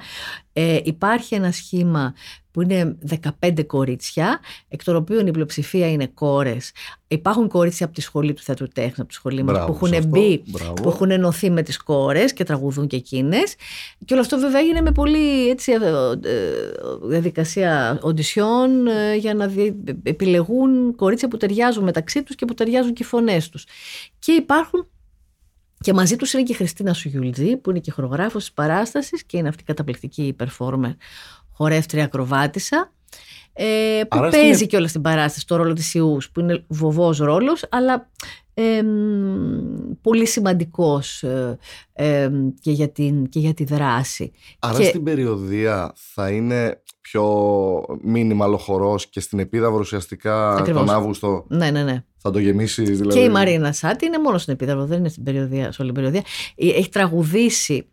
Ε, υπάρχει ένα σχήμα που είναι 15 κορίτσια, εκ των οποίων η πλειοψηφία είναι κόρες. Υπάρχουν κορίτσια από τη σχολή του θεατρού τέχνης, από τη σχολή μας, Μπράβο που σε έχουν αυτό. μπει, Μπράβο. που έχουν ενωθεί με τις κόρες και τραγουδούν και εκείνες. Και όλο αυτό βέβαια έγινε με πολύ έτσι, ε, ε, διαδικασία οντισιών ε, για να δι- επιλεγούν κορίτσια που ταιριάζουν μεταξύ τους και που ταιριάζουν και οι φωνές τους. Και υπάρχουν και μαζί τους είναι και η Χριστίνα Σουγιουλτζή που είναι και χορογράφος της παράστασης και είναι αυτή η καταπληκτική performer, χορεύτρια ακροβάτισσα ε, που Άρα παίζει στην- και όλα στην παράσταση το ρόλο της Ιούς που είναι βοβός ρόλος αλλά ε, μ, πολύ σημαντικός ε, ε, και, για την, και για τη δράση. Άρα και- στην περιοδία θα είναι πιο μήνυμα χορός και στην επίδαυρο ουσιαστικά Ακριβώς. τον Αύγουστο Ναι, ναι, ναι. Θα το γεμίσεις δηλαδή. Και η Μαρίνα Σάτι είναι μόνο στην επίδαυρο, δεν είναι στην περιοδία, σε όλη την περιοδία. Ε, Έχει τραγουδήσει,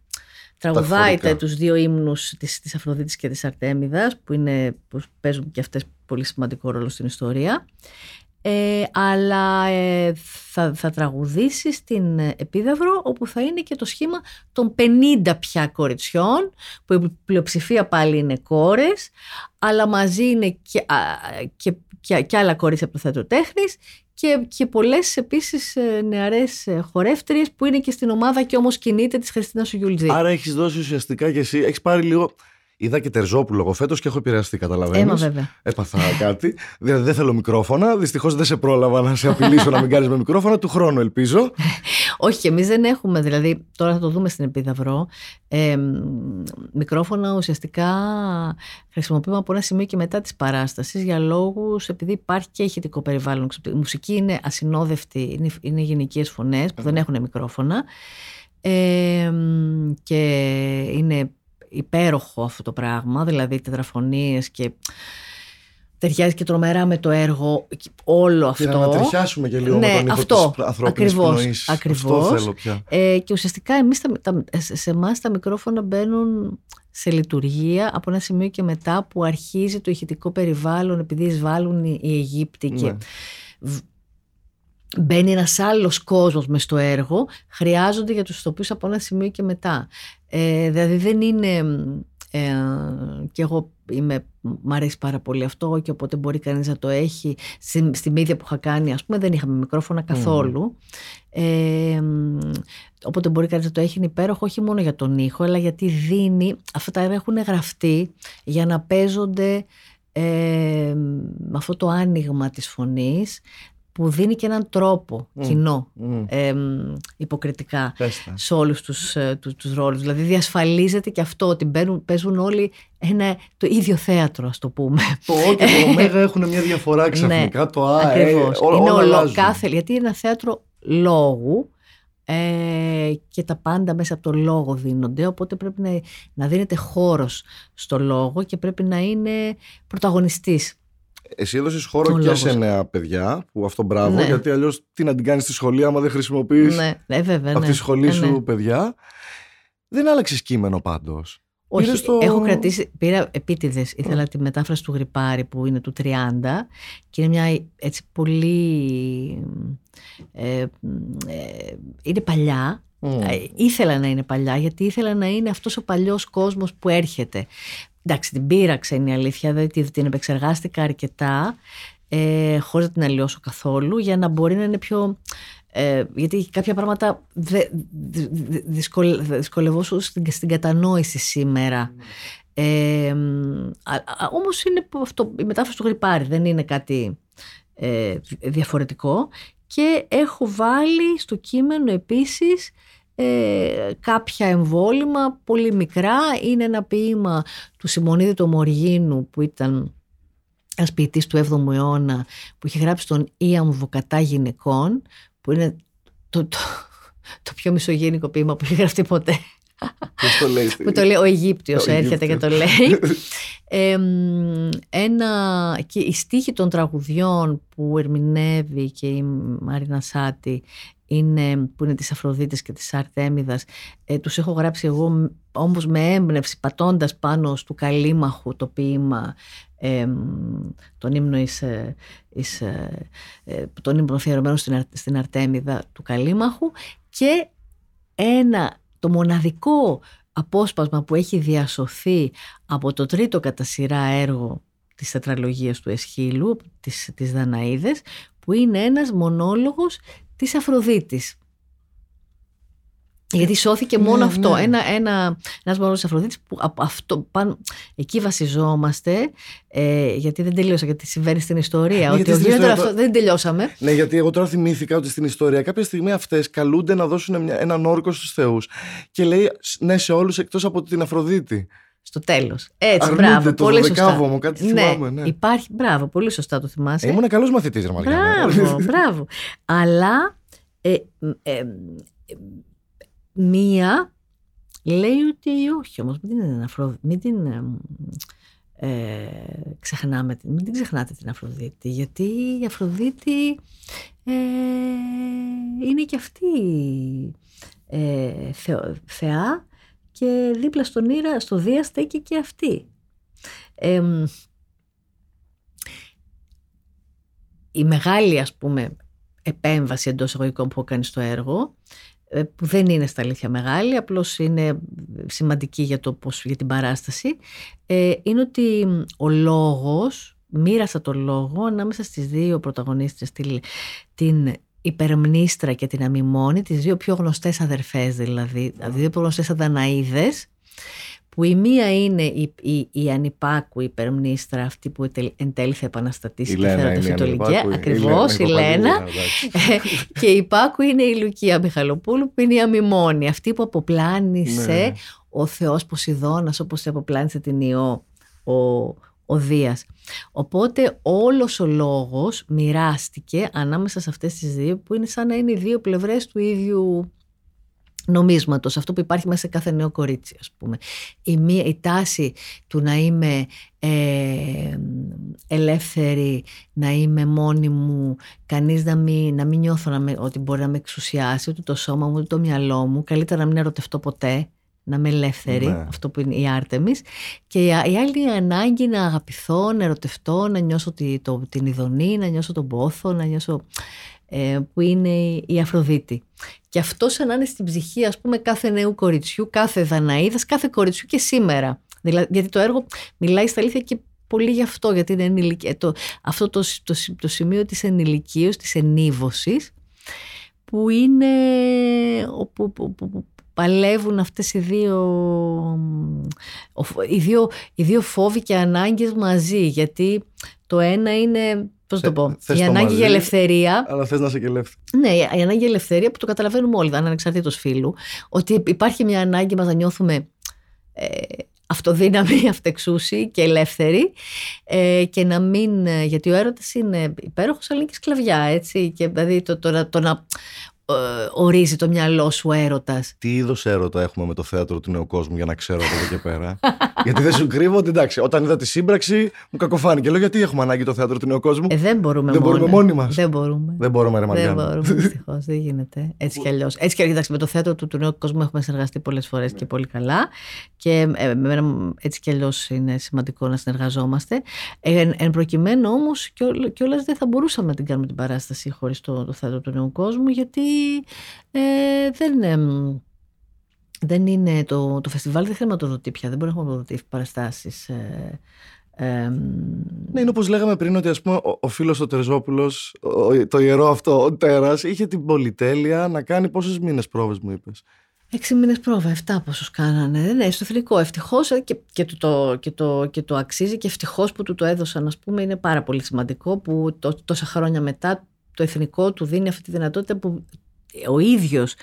τραγουδάει χωρικά. τα, τους δύο ύμνους της, της Αφροδίτης και της Αρτέμιδας, που, είναι, που παίζουν και αυτές πολύ σημαντικό ρόλο στην ιστορία. Ε, αλλά ε, θα, θα τραγουδήσει στην ε, Επίδαυρο όπου θα είναι και το σχήμα των 50 πια κοριτσιών που η πλειοψηφία πάλι είναι κόρες αλλά μαζί είναι και, α, και, και, και άλλα κορίτσια από το θέατρο τέχνης και, και πολλές επίσης ε, νεαρές ε, χορεύτριες που είναι και στην ομάδα και όμως κινείται της Χριστίνας Σουγιουλτζή. Άρα έχεις δώσει ουσιαστικά και εσύ, έχεις πάρει λίγο... Είδα και Τερζόπουλο εγώ φέτος και έχω επηρεαστεί, καταλαβαίνεις. Έμα βέβαια. Έπαθα κάτι. Δηλαδή δεν θέλω μικρόφωνα. Δυστυχώς δεν σε πρόλαβα να σε απειλήσω να μην κάνεις με μικρόφωνα. Του χρόνου ελπίζω. Όχι, και εμείς δεν έχουμε, δηλαδή τώρα θα το δούμε στην Επίδαυρο. Ε, μ, μικρόφωνα ουσιαστικά χρησιμοποιούμε από ένα σημείο και μετά της παράστασης για λόγους επειδή υπάρχει και ηχητικό περιβάλλον. Η μουσική είναι ασυνόδευτη, είναι, είναι γυναικείες φωνές που δεν έχουν μικρόφωνα. Ε, μ, και είναι υπέροχο αυτό το πράγμα, δηλαδή τετραφωνίες και ταιριάζει και τρομερά με το έργο όλο Και να αυτό. ανατριχιάσουμε και λίγο Ναι, με τον ήχο αυτό, της ανθρώπινης ακριβώς, πνοής. ακριβώς. Αυτό θέλω πια. Ε, και ουσιαστικά εμείς τα, τα, σε εμάς τα μικρόφωνα μπαίνουν σε λειτουργία από ένα σημείο και μετά που αρχίζει το ηχητικό περιβάλλον επειδή εισβάλλουν οι, οι Αιγύπτιοι και Ναι. β- μπαίνει ένας άλλος κόσμος μες στο έργο χρειάζονται για τους ηθοποιούς από ένα σημείο και μετά. Ε, δηλαδή δεν είναι... Ε, και εγώ είμαι, μ' αρέσει πάρα πολύ αυτό και οπότε μπορεί κανείς να το έχει στη, στη μύδια που είχα κάνει ας πούμε δεν είχαμε μικρόφωνα καθόλου ε, μ, οπότε μπορεί κανείς να το έχει είναι υπέροχο όχι μόνο για τον ήχο αλλά γιατί δίνει αυτά τα έργα έχουν γραφτεί για να παίζονται ε, με αυτό το άνοιγμα της φωνής που δίνει και έναν τρόπο Μμ. κοινό Μμ. ε, μ, υποκριτικά Πες τα. σε όλους τους, ε, τους, τους ρόλους. Δηλαδή διασφαλίζεται και αυτό ότι μπαίνουν, παίζουν όλοι ένα, το ίδιο θέατρο ας το πούμε. Το Ο και το Ωμέγα έχουν μια διαφορά ξαφνικά. το Α, ε, Ακριβώς. όλα, είναι όλα όλο αλλάζουν. κάθε, γιατί είναι ένα θέατρο λόγου ε, και τα πάντα μέσα από το λόγο δίνονται οπότε πρέπει να, να δίνεται χώρος στο λόγο και πρέπει να είναι πρωταγωνιστής. Εσύ έδωσες χώρο Ο και λόγος. σε νέα παιδιά, που αυτό μπράβο, Ναι. γιατί αλλιώς τι να την κάνεις στη σχολή, άμα δεν χρησιμοποιείς Ναι, ναι, βέβαια. από ναι. τη σχολή Ε, σου ναι. παιδιά. Δεν άλλαξες κείμενο πάντως. Όχι, Πήρες το- έχω κρατήσει, πήρα επίτηδες. Ήθελα τη μετάφραση του Γρυπάρη που είναι του 30 και είναι μια έτσι πολύ. Ε, ε, είναι παλιά. Ε, ήθελα να είναι παλιά γιατί ήθελα να είναι αυτός ο παλιός κόσμος που έρχεται. Εντάξει, την πείραξα είναι η αλήθεια, δεν την, την επεξεργάστηκα αρκετά ε, χωρίς να την αλλοιώσω καθόλου για να μπορεί να είναι πιο... Ε, γιατί κάποια πράγματα δε, δυ- δυ- δυσκολε, δυσκολευόσουν στην, στην κατανόηση σήμερα. Ε, α, α, όμως είναι που αυτό, η μετάφραση του γρυπάρι δεν είναι κάτι ε, διαφορετικό και έχω βάλει στο κείμενο επίσης ε, κάποια εμβόλυμα πολύ μικρά. Είναι ένα ποίημα του Σιμονίδη του Μοργίνου που ήταν ένας ποιητής του 7ου αιώνα που είχε γράψει τον Ιαμβο κατά γυναικών που είναι το, το, το πιο μισογενικό ποίημα που έχει γραφτεί ποτέ Ποιος το λέει. που το λέει ο Αιγύπτιος Ο έρχεται και το λέει. Ε, μ, ένα, και η στίχη των τραγουδιών που ερμηνεύει και η Μαρίνα Σάτη είναι, που είναι της Αφροδίτης και της Αρτέμιδας ε, τους έχω γράψει εγώ μ, όμως με έμπνευση πατώντας πάνω στο καλήμαχου το ποίημα ε, μ, τον ύμνο εις, ε, εις, ε, ε, τον ύμνο αφιερωμένο στην, Αρ- στην Αρτέμιδα του καλήμαχου και ένα, το μοναδικό απόσπασμα που έχει διασωθεί από το τρίτο κατά σειρά έργο της τετραλογίας του Εσχύλου, της, της Δαναίδες, που είναι ένας μονόλογος της Αφροδίτης. Γιατί σώθηκε μόνο Ναι, αυτό. ναι. Ένα, ένα, ένας μονόλογος της Αφροδίτης που από αυτό, πάνω, εκεί βασιζόμαστε, ε, γιατί δεν τελείωσα, γιατί συμβαίνει στην ιστορία. Ναι, ότι γιατί ο στην Γύροντα ιστορία αυτό δεν τελειώσαμε. Ναι, γιατί εγώ τώρα θυμήθηκα ότι στην ιστορία κάποια στιγμή αυτές καλούνται να δώσουν μια, έναν όρκο στους θεούς. Και λέει ναι σε όλους εκτός από την Αφροδίτη. Στο τέλος. Έτσι, Αρνούνται μπράβο. το πολύ σωστά. δωδεκάβωμο, κάτι θυμάμαι, ναι. Υπάρχει, μπράβο, πολύ σωστά το θυμάσαι. Ε, ήμουν καλός μαθητής, ρε Μαριάννα. Μπράβο, μπράβο. Αλλά ε, ε, ε, μία λέει ότι όχι όμως, μην την, Αφρο, μην την ε, ε, ξεχνάμε, την- μην την ξεχνάτε την Αφροδίτη, γιατί η Αφροδίτη ε, είναι και αυτή ε, θεο- θεά και δίπλα στον Ήρα, στο Δία στέκει και αυτή. Εμ, η μεγάλη ας πούμε επέμβαση εντός εισαγωγικών που έχω κάνει στο έργο ε, που δεν είναι στα αλήθεια μεγάλη, απλώς είναι σημαντική για, το πώς, για την παράσταση ε, είναι ότι ο λόγος, μοίρασα το λόγο ανάμεσα στις δύο πρωταγωνίστρες την, την υπερμνήστρα και την αμιμόνη, τις δύο πιο γνωστές αδερφές δηλαδή, δύο πιο γνωστές αδαναίδες που η μία είναι η, η, η ανυπάκου υπερμνήστρα αυτή που τελ- εν τέλει θα επαναστατήσει Η και θα Λένα είναι η ερωτευτεί το Ανυπάκου, Λυκαία. η Ακριβώς, η Λένα, η Λένα. Παπαδούλου, εντάξει. και η Πάκου είναι η Λουκία Μιχαλοπούλου που είναι η αμιμόνη. Αυτή που αποπλάνησε Ναι. ο Θεός Ποσειδώνας όπως αποπλάνησε την Ιώ ο, ο Δίας. Οπότε όλος ο λόγος μοιράστηκε ανάμεσα σε αυτές τις δύο που είναι σαν να είναι οι δύο πλευρές του ίδιου νομίσματος, αυτό που υπάρχει μέσα σε κάθε νέο κορίτσι ας πούμε. Η, μία, η τάση του να είμαι ε, ελεύθερη, να είμαι μόνη μου, κανείς να μην, να μην νιώθω να με, ότι μπορεί να με εξουσιάσει, ούτε το σώμα μου, ούτε το μυαλό μου, καλύτερα να μην ερωτευτώ ποτέ, να είμαι ελεύθερη, Ναι. αυτό που είναι η Άρτεμις. Και η, η άλλη είναι η ανάγκη να αγαπηθώ, να ερωτευτώ, να νιώσω τη, το, την ειδονή, να νιώσω τον πόθο, να νιώσω ε, που είναι η, η Αφροδίτη. Και αυτό σαν να είναι στην ψυχή ας πούμε κάθε νέου κοριτσιού, κάθε δαναίδας, κάθε κοριτσιού και σήμερα. Δηλαδή, γιατί το έργο μιλάει στα αλήθεια και πολύ γι' αυτό, γιατί είναι ενηλικ... το, αυτό το, το, το σημείο της ενηλικίωσης, της ενίβωσης, που είναι όπου, που, που, που παλεύουν αυτές οι δύο, οι δύο, οι δύο φόβοι και ανάγκες μαζί, γιατί το ένα είναι, πώς να το πω, Θες η το ανάγκη μαζί. για ελευθερία, Αλλά θες να είσαι και ελεύθερη. ναι, η ανάγκη για ελευθερία που το καταλαβαίνουμε όλοι, ανεξαρτήτως φίλου, ότι υπάρχει μια ανάγκη μας να νιώθουμε ε, αυτοδύναμοι, αυτεξούσιοι και ελεύθεροι ε, και να μην, ε, γιατί ο έρωτας είναι υπέροχος αλλά είναι και σκλαβιά, έτσι, και δηλαδή το, το, να- το να ε, ορίζει το μυαλό σου ο έρωτας. Τι είδος έρωτα έχουμε με το θέατρο του νέου κόσμου για να ξέρω από εδώ και πέρα; γιατί δεν σου κρύβω ότι εντάξει, όταν είδα τη σύμπραξη μου κακοφάνηκε. Λέω γιατί έχουμε ανάγκη το θέατρο του νέου κόσμου; Ε, δεν μπορούμε Δεν μπορούμε μόνοι. μόνοι μας. Δεν μπορούμε. δεν μπορούμε, ρε Δεν Μαριάννα. μπορούμε, δυστυχώς. δεν γίνεται. Έτσι κι αλλιώς. Έτσι κι αλλιώς, με το θέατρο του, του νέου κόσμου έχουμε συνεργαστεί πολλές φορές και πολύ καλά. Και ε, εμένα έτσι κι αλλιώς είναι σημαντικό να συνεργαζόμαστε. Ε, εν, εν προκειμένου όμως, κιόλας δεν θα μπορούσαμε να την κάνουμε την παράσταση χωρίς το, το θέατρο του νέου κόσμου, γιατί ε, δεν. εμ, δεν είναι το, το φεστιβάλ δεν χρηματοδοτεί πια, δεν μπορεί να χρηματοδοτεί παραστάσεις. Ε, ε, Ναι, είναι όπως λέγαμε πριν ότι ας πούμε, ο, ο φίλος ο Τερζόπουλος, το ιερό αυτό, ο Τέρας, είχε την πολυτέλεια να κάνει πόσες μήνες πρόβες, μου είπες. Έξι μήνες πρόβα, εφτά πόσους κάνανε. Ναι, στο εθνικό. Ευτυχώς και, και, του το, και, το, και το αξίζει και ευτυχώς που του το έδωσαν, ας πούμε, είναι πάρα πολύ σημαντικό που το, τόσα χρόνια μετά το εθνικό του δίνει αυτή τη δυνατότητα που ο ίδιος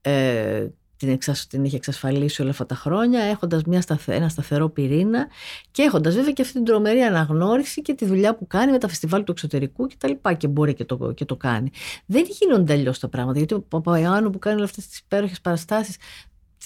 ε, την, εξασ, την είχε εξασφαλίσει όλα αυτά τα χρόνια, έχοντας ένα σταθερό πυρήνα και έχοντας βέβαια και αυτή την τρομερή αναγνώριση και τη δουλειά που κάνει με τα φεστιβάλ του εξωτερικού κτλ. Και, και μπορεί και το, και το κάνει. Δεν γίνονται αλλιώς τα πράγματα. Γιατί ο Παπαϊάνου που κάνει όλες αυτές τις υπέροχες παραστάσεις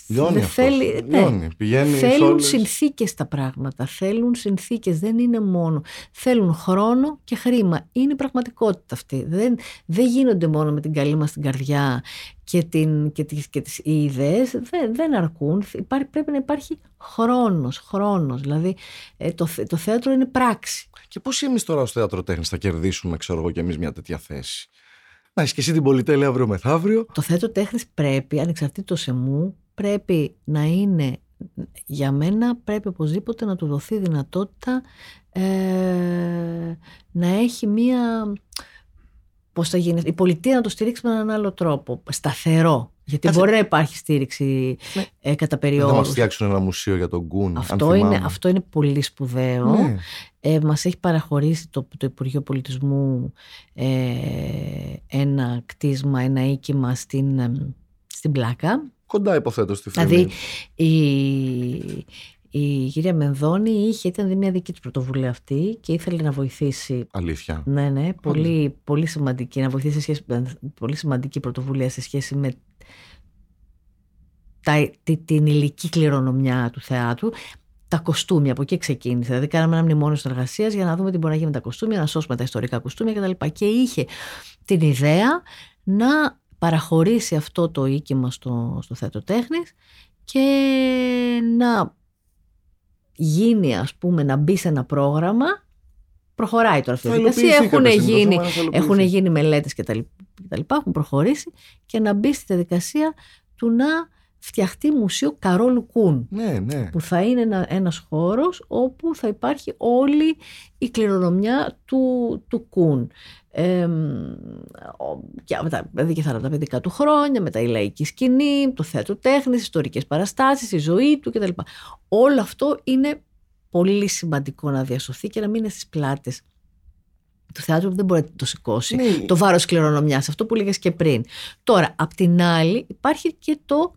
Λιώνει δεν αυτός. θέλει. ναι. Λιώνει. Πηγαίνει σε Θέλουν όλες- συνθήκες τα πράγματα. Θέλουν συνθήκες. Δεν είναι μόνο. Θέλουν χρόνο και χρήμα. Είναι η πραγματικότητα αυτή. Δεν, δεν γίνονται μόνο με την καλή μας την καρδιά και, την, και, τις, και τις οι ιδέες. Δεν, δεν αρκούν. Υπάρχει, πρέπει να υπάρχει χρόνος. Χρόνος. Δηλαδή ε, το, θε- το θέατρο είναι πράξη. Και πώς εμείς τώρα ως θεατροτέχνη θα κερδίσουμε, ξέρω εγώ, κι εμείς μια τέτοια θέση; Να έχεις και εσύ την πολυτέλεια αύριο μεθαύριο. Το θέατρο τέχνης πρέπει, ανεξαρτήτως εμού, πρέπει να είναι, για μένα πρέπει οπωσδήποτε να του δοθεί δυνατότητα ε, να έχει μία, πώς θα γίνει, η πολιτεία να το στηρίξει με έναν άλλο τρόπο, σταθερό. Γιατί Κάτσε. μπορεί να υπάρχει στήριξη Ναι. ε, κατά Δεν θα μας περιόδους. φτιάξουν ένα μουσείο για τον Γκουν. Αυτό αν είναι, θυμάμαι. αυτό είναι πολύ σπουδαίο. Ναι. Ε, μας έχει παραχωρήσει το, το Υπουργείο Πολιτισμού ε, ένα κτίσμα, ένα οίκημα στην, ε, στην Πλάκα. Κοντά υποθέτω στη φήμη. Δηλαδή η, η κυρία Μενδώνη είχε, ήταν μια δική της πρωτοβουλία αυτή και ήθελε να βοηθήσει Αλήθεια. ναι, ναι, πολύ, πολύ σημαντική, να βοηθήσει σε σχέση, πολύ σημαντική πρωτοβουλία σε σχέση με τα, τη- την υλική κληρονομιά του θεάτρου. Τα κοστούμια, από εκεί ξεκίνησε. Δηλαδή, κάναμε ένα μνημόνιο συνεργασίας για να δούμε τι μπορεί να γίνει με τα κοστούμια, να σώσουμε τα ιστορικά κοστούμια κτλ. Και είχε την ιδέα να παραχωρήσει αυτό το οίκημα στο, στο θέατρο τέχνης και να γίνει, ας πούμε, να μπει σε ένα πρόγραμμα. Προχωράει τώρα αυτή η Θα διαδικασία. υλοποιηθεί Έχουν κάποια στιγμή, το γίνει, θέμα είναι να θα υλοποιηθεί. έχουν γίνει μελέτες και τα, λοιπ- και τα λοιπά, έχουν προχωρήσει και να μπει στη διαδικασία του να φτιαχτεί μουσείο Καρόλου Κούν Ναι, ναι. που θα είναι ένα, ένας χώρος όπου θα υπάρχει όλη η κληρονομιά του, του Κούν. Ε, και, μετά, δηλαδή και θα είναι τα παιδικά του χρόνια, μετά η λαϊκή σκηνή, το θέατρο τέχνης, ιστορικές παραστάσεις, η ζωή του κτλ. Όλο αυτό είναι πολύ σημαντικό να διασωθεί και να μην είναι στις πλάτες του θεάτρου που δεν μπορεί να το σηκώσει Ναι. το βάρος κληρονομιάς, αυτό που λέγες και πριν. Τώρα, απ' την άλλη υπάρχει και το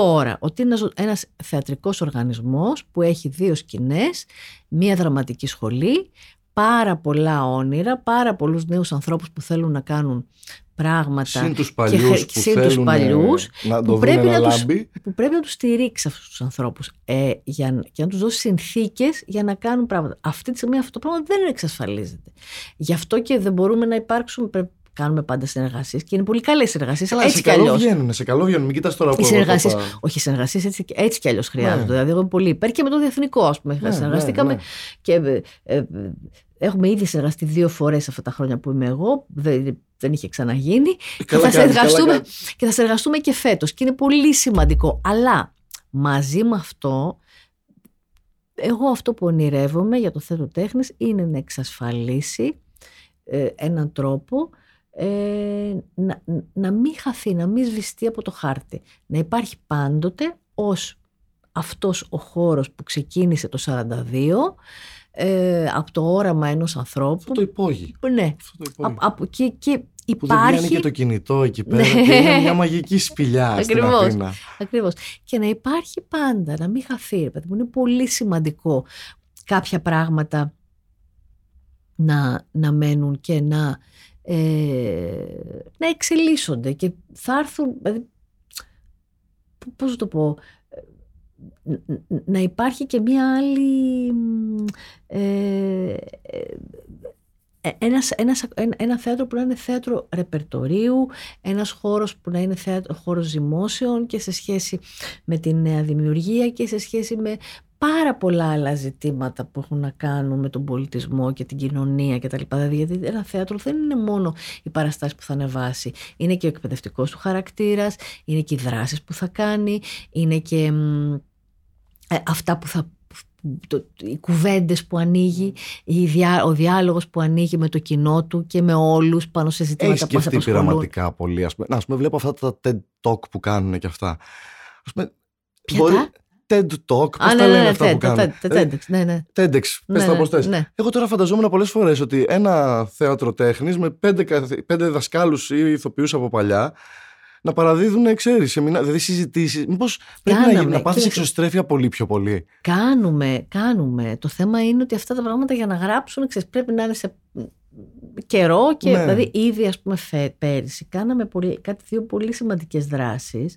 τώρα, ότι είναι ένας- ένας θεατρικός οργανισμός που έχει δύο σκηνές, μία δραματική σχολή, πάρα πολλά όνειρα, πάρα πολλούς νέους ανθρώπους που θέλουν να κάνουν πράγματα Συν τους και παλιούς χε- που συν τους θέλουν παλιούς, να που το δουν πρέπει ένα να τους- λάμπει. που πρέπει να τους στηρίξει αυτούς τους ανθρώπους ε, για, για να τους δώσει συνθήκες για να κάνουν πράγματα. Αυτή τη στιγμή αυτό το πράγμα δεν εξασφαλίζεται. Γι' αυτό και δεν μπορούμε να υπάρξουμε, πρέπει κάνουμε πάντα συνεργασίες και είναι πολύ καλές συνεργασίες, Καλά, έτσι σε κι καλό αλλιώς. βγαίνουν, σε καλό βγαίνουν. Μην κοιτάς τώρα που Οι εγώ συνεργασίε. το πα- Όχι, οι συνεργασίες έτσι, έτσι κι αλλιώς χρειάζονται. Ναι. Δηλαδή, εγώ είμαι πολύ υπέρ και με το διεθνικό, ας πούμε. Ναι, συνεργαστήκαμε ναι, ναι. και ε, ε, έχουμε ήδη συνεργαστεί δύο φορές αυτά τα χρόνια που είμαι εγώ. Δεν, δεν είχε ξαναγίνει. και, Καλά θα κάνεις, καλά συνεργαστούμε, κάνεις. και θα συνεργαστούμε και φέτος. Και είναι πολύ σημαντικό. Αλλά μαζί με αυτό, εγώ αυτό που ονειρεύομαι για το θέατρο τέχνης είναι να εξασφαλίσει ε, έναν τρόπο ε, να, να μην χαθεί, να μην σβηστεί από το χάρτη. Να υπάρχει πάντοτε ως αυτός ο χώρος που ξεκίνησε το 42 ε, από το όραμα ενός ανθρώπου. Αυτό το υπόγει. που- ναι, Αυτό το υπόγει. από, από, και, και Που δεν βγαίνει υπάρχει και το κινητό εκεί πέρα. Ναι. και είναι μια μαγική σπηλιά στην Ακριβώς. Αθήνα. Ακριβώς. Και να υπάρχει πάντα, να μην χαθεί. Ρε παιδί μου, είναι πολύ σημαντικό κάποια πράγματα να, να μένουν και να, ε, να εξελίσσονται και θα έρθουν, δηλαδή, π- πώς να το πω, ε, ν- ν- να υπάρχει και μία άλλη μ, ε, ε, ε, ένας, ένας, ένα, ένα θέατρο που να είναι θέατρο ρεπερτορίου, ένας χώρος που να είναι θέατρο, χώρος δημόσεων και σε σχέση με τη νέα δημιουργία και σε σχέση με πάρα πολλά άλλα ζητήματα που έχουν να κάνουν με τον πολιτισμό και την κοινωνία κτλ. Δηλαδή, γιατί ένα θέατρο δεν είναι μόνο οι παραστάσεις που θα ανεβάσει. Είναι και ο εκπαιδευτικός του χαρακτήρας, είναι και οι δράσεις που θα κάνει, είναι και μ, ε, αυτά που θα το, οι κουβέντες που ανοίγει, η διά, ο διάλογος που ανοίγει με το κοινό του και με όλους πάνω σε ζητήματα Έχει που μας σκεφτεί απασχολούν. πειραματικά πολύ. Ας πούμε, να, ας πούμε, βλέπω αυτά τα TED Talk που κάνουν και αυτά. Ας πούμε, Ποια τα; TED Talk, πώς Α, τα ναι, λένε ναι, αυτά ναι, που τα- κάνουν. τα- τα Ε, TEDx, ναι, ναι. TEDx, πες Ναι, τα ναι, πώς θες. ναι. Εγώ τώρα φανταζόμουν πολλές φορές ότι ένα θέατρο τέχνης με πέντε, καθ- πέντε δασκάλους ή ηθοποιούς από παλιά να παραδίδουν, ξέρεις, σεμινά, δηλαδή συζητήσεις. Μήπως πρέπει να, Κάναμε, γι- να πάθεις κοίταξε. εξωστρέφεια πολύ πιο πολύ. Κάνουμε, κάνουμε. Το θέμα είναι ότι αυτά τα πράγματα για να γράψουν, ξέρεις, πρέπει να είναι σε καιρό και Ναι. δηλαδή ήδη ας πούμε φε, πέρυσι κάναμε πολύ, κάτι δύο πολύ σημαντικές δράσεις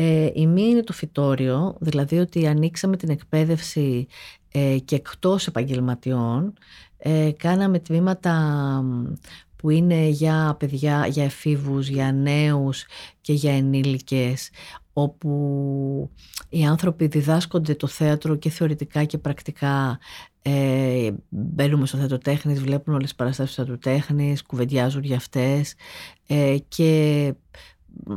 Ε, η μία είναι το φυτόριο, δηλαδή ότι ανοίξαμε την εκπαίδευση ε, και εκτός επαγγελματιών. Ε, κάναμε τμήματα που είναι για παιδιά, για εφήβους, για νέους και για ενήλικες όπου οι άνθρωποι διδάσκονται το θέατρο και θεωρητικά και πρακτικά ε, μπαίνουμε στο θέατρο τέχνης, βλέπουν όλες τις παραστάσεις του θέατρου τέχνης, κουβεντιάζουν για αυτές ε, και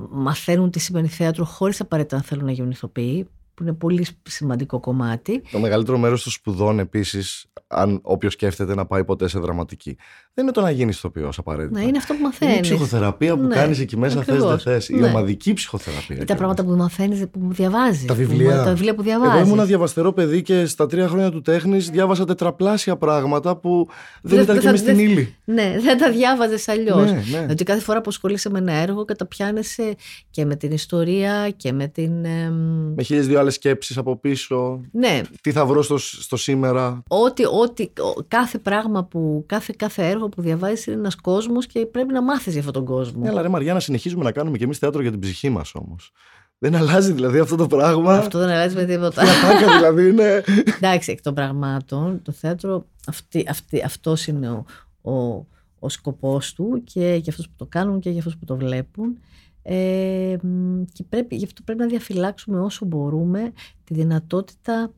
μαθαίνουν τι σημαίνει θέατρο χωρίς απαραίτητα να θέλουν να γίνουν ηθοποιοί που είναι πολύ σημαντικό κομμάτι. Το μεγαλύτερο μέρος των σπουδών επίσης, αν όποιος σκέφτεται να πάει ποτέ σε δραματική, δεν είναι το να γίνεις ηθοποιός απαραίτητα. Ναι, είναι αυτό που μαθαίνει. Είναι η ψυχοθεραπεία που Ναι, κάνεις εκεί μέσα, θες ακριβώς. δεν θες. Η Ναι. ομαδική ψυχοθεραπεία. Ή τα πράγματα που μαθαίνεις, που διαβάζεις. Τα βιβλία. Τα βιβλία που διαβάζεις. Εγώ ήμουν διαβαστερό παιδί και στα τρία χρόνια του τέχνης διάβασα τετραπλάσια πράγματα που δεν, ήταν και θα- με στην δεν- ύλη. Ναι, δεν τα διάβαζες αλλιώς. Ναι, ναι. Δηλαδή κάθε φορά που ασχολείσαι με ένα έργο καταπιάνεσαι και με την ιστορία και με την. εμ, Με χίλιες δύο άλλε σκέψεις από πίσω. Ναι, Τι θα βρω στο, στο σήμερα. ό,τι, ό,τι, ο- κάθε πράγμα που, κάθε, κάθε έργο που διαβάζεις είναι ένας κόσμος και πρέπει να μάθεις για αυτόν τον κόσμο. Ναι, αλλά ρε Μαριά, να συνεχίζουμε να κάνουμε κι εμείς θέατρο για την ψυχή μας όμως. Δεν αλλάζει δηλαδή αυτό το πράγμα. Αυτό δεν αλλάζει με τίποτα. Η ατάκα δηλαδή είναι. Εντάξει, εκ των πραγμάτων, το θέατρο αυτή, αυτή, αυτός είναι ο, ο, ο σκοπός του και για αυτούς που το κάνουν και για αυτούς που το βλέπουν. Ε, μ, και πρέπει, γι' αυτό πρέπει να διαφυλάξουμε όσο μπορούμε τη δυνατότητα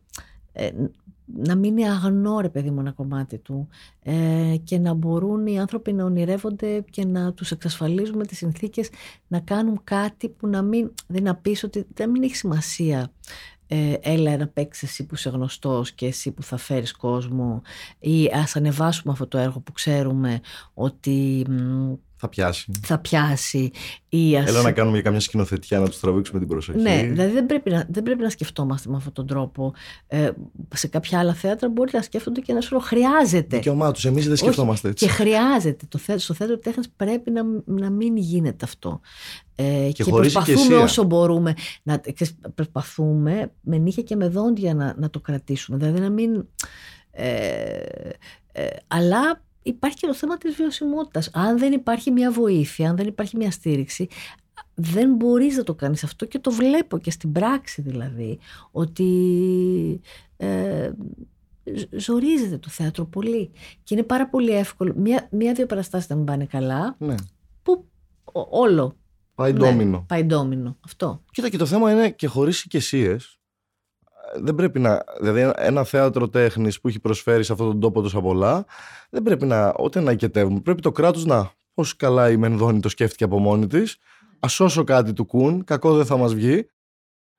ε, να μείνει αγνό ρε παιδί μου ένα κομμάτι του ε, και να μπορούν οι άνθρωποι να ονειρεύονται και να τους εξασφαλίζουμε τις συνθήκες να κάνουν κάτι που να μην, δεν να πεις ότι δεν μην έχει σημασία ε, έλα να παίξεις εσύ που είσαι γνωστός και εσύ που θα φέρεις κόσμο ή ας ανεβάσουμε αυτό το έργο που ξέρουμε ότι μ, θα πιάσει. θα πιάσει ή ας... Έλα να κάνουμε για καμιά σκηνοθετιά να τους τραβήξουμε την προσοχή. Ναι, δηλαδή δεν πρέπει, να, δεν πρέπει να σκεφτόμαστε με αυτόν τον τρόπο. Ε, σε κάποια άλλα θέατρα μπορεί να σκέφτονται και να σου λέω χρειάζεται. Δικαίωμά τους. Εμείς δεν σκεφτόμαστε έτσι. Και χρειάζεται. Το θέ, στο θέατρο τέχνης πρέπει να, να μην γίνεται αυτό. Ε, και, χωρίς προσπαθούμε ηκεσία. όσο μπορούμε να ξέρεις, προσπαθούμε με νύχια και με δόντια να, να το κρατήσουμε. Δηλαδή να μην. Ε, ε, αλλά υπάρχει και το θέμα της βιωσιμότητας. Αν δεν υπάρχει μια βοήθεια, αν δεν υπάρχει μια στήριξη, δεν μπορείς να το κάνεις αυτό και το βλέπω και στην πράξη δηλαδή, ότι ε, ζ- ζορίζεται το θέατρο πολύ και είναι πάρα πολύ εύκολο. Μία- Μία-δύο παραστάσεις να μην πάνε καλά, Ναι. που ο- όλο Πάει ναι, ντόμινο. πάει ντόμινο. Αυτό. Κοίτα, και το θέμα είναι και χωρίς οικεσίε. Δεν πρέπει να. Δηλαδή, ένα- ένα θέατρο τέχνης που έχει προσφέρει σε αυτόν τον τόπο τόσα πολλά, δεν πρέπει να. Ούτε να οικετεύουμε. Πρέπει το κράτος να. Όσο καλά η Μενδώνη το σκέφτηκε από μόνη της, ας όσο κάτι του κουν, κακό δεν θα μας βγει,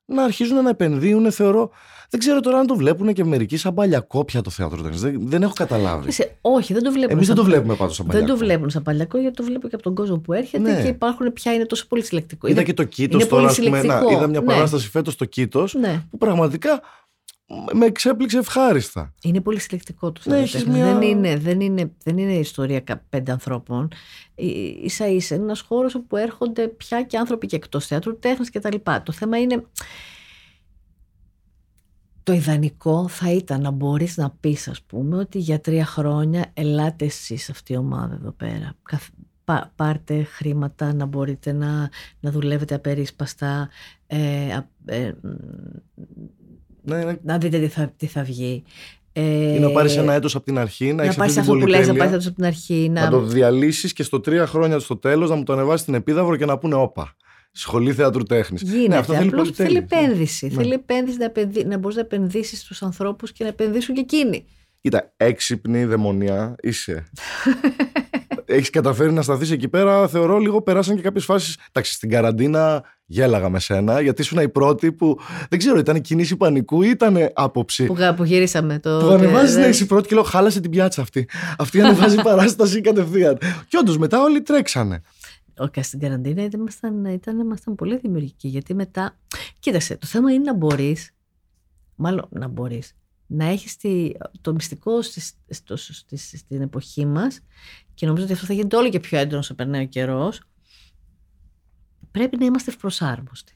να αρχίζουν να επενδύουν, θεωρώ. Δεν ξέρω τώρα αν το βλέπουν και μερικοί σαν παλιακόπια το θέατρο τέχνη. Δεν, δεν έχω καταλάβει. Σε- όχι, δεν το βλέπουν. Εμείς δεν σαν- το βλέπουμε πάντως σαν Δεν παλιακό. το βλέπουν σαν παλιακό γιατί το βλέπω και από τον κόσμο που έρχεται Ναι. και υπάρχουν πια είναι τόσο πολύ συλλεκτικό. Είδα Είναι- και το Κίτος είναι τώρα, πολύ ας πούμε. να- συλλεκτικό. είδα μια Ναι. παράσταση φέτος στο Κίτος Ναι, που πραγματικά με εξέπληξε ευχάριστα. είναι πολύ συλλεκτικό το Ναι, θέατρο έχεις τέχνης. μια- δεν, είναι, δεν, είναι, δεν είναι ιστορία κα- πέντε ανθρώπων. σα ίσα είναι ένας χώρος όπου έρχονται πια και άνθρωποι και εκτός θέατρου τέχνης και τα λοιπά. Το θέμα είναι το ιδανικό θα ήταν να μπορείς να πεις ας πούμε ότι για τρία χρόνια ελάτε εσείς αυτή η ομάδα εδώ πέρα. Καθ- πά- πάρτε χρήματα να μπορείτε να, να δουλεύετε απερίσπαστα, ε, α- ε, μ, Ναι, ναι. να δείτε τι θα, τι θα βγει. Ε, Ή να πάρεις ένα έτος από την αρχή, να, να έχεις πάρεις αυτή την αυτό που λες, να πολυτέλεια, πάρεις αυτό από την αρχή. να Να... το διαλύσεις και στο τρία χρόνια στο τέλος να μου το ανεβάσεις στην επίδαυρο και να πούνε όπα. Σχολή θεάτρου τέχνης. Γίνεται. Ναι, αυτό θέλει Απλώς θέλει πολυτέλεια. επένδυση. Ναι. Θέλει επένδυση να, επενδύ... να μπορείς να επενδύσεις στους ανθρώπους και να επενδύσουν και εκείνοι. Κοίτα, έξυπνη δαιμονιά είσαι. Έχεις καταφέρει να σταθείς εκεί πέρα. Θεωρώ λίγο περάσαν και κάποιες φάσεις. Εντάξει, στην καραντίνα γέλαγα με σένα, γιατί ήσουν η πρώτη που. Δεν ξέρω, ήταν κινήση πανικού ή ήταν άποψη. Που, γα- που γυρίσαμε το. Που ανεβάζεις ε, ναι, εσύ πρώτη και λέω: Χάλασε την πιάτσα αυτή. Αυτή ανεβάζει παράσταση κατευθείαν. Και όντως μετά όλοι τρέξανε. Όχι, στην καραντίνα ήταν, ήμασταν, ήταν, ήμασταν πολύ δημιουργικοί. Γιατί μετά. Κοίταξε, το θέμα είναι να μπορεί. Μάλλον να μπορείς. Να έχεις το μυστικό στις, στο- στις- στην εποχή μας και νομίζω ότι αυτό θα γίνεται όλο και πιο έντονος όσο περνάει ο καιρός. Πρέπει να είμαστε ευπροσάρμοστοι.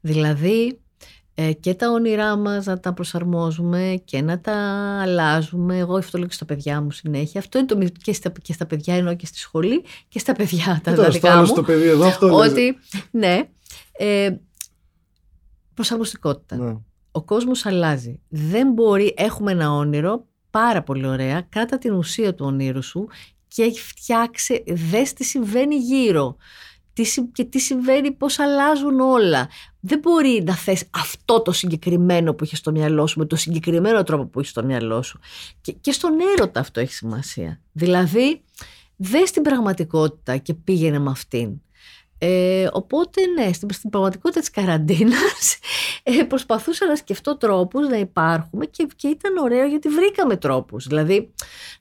Δηλαδή ε, και τα όνειρά μας να τα προσαρμόζουμε και να τα αλλάζουμε. Εγώ αυτό λέω και στα παιδιά μου συνέχεια. Αυτό είναι το μυ- και στα, και στα παιδιά ενώ και στη σχολή και στα παιδιά τα, τα Ήταν στο δικά άλλο μου. στο παιδί εδώ, αυτό λες. Ότι, ναι, ε, προσαρμοστικότητα. Ναι. Ο κόσμος αλλάζει. Δεν μπορεί, έχουμε ένα όνειρο πάρα πολύ ωραία, κράτα την ουσία του ονείρου σου και φτιάξε, δες τι συμβαίνει γύρω τι, συ- και τι συμβαίνει, πώς αλλάζουν όλα. Δεν μπορεί να θες αυτό το συγκεκριμένο που έχει στο μυαλό σου με το συγκεκριμένο τρόπο που έχει στο μυαλό σου. Και, και στον έρωτα αυτό έχει σημασία. Δηλαδή, δες την πραγματικότητα και πήγαινε με αυτήν. Ε, οπότε ναι, στην, στην πραγματικότητα της καραντίνας ε, προσπαθούσα να σκεφτώ τρόπους να υπάρχουμε και, και ήταν ωραίο γιατί βρήκαμε τρόπους. Δηλαδή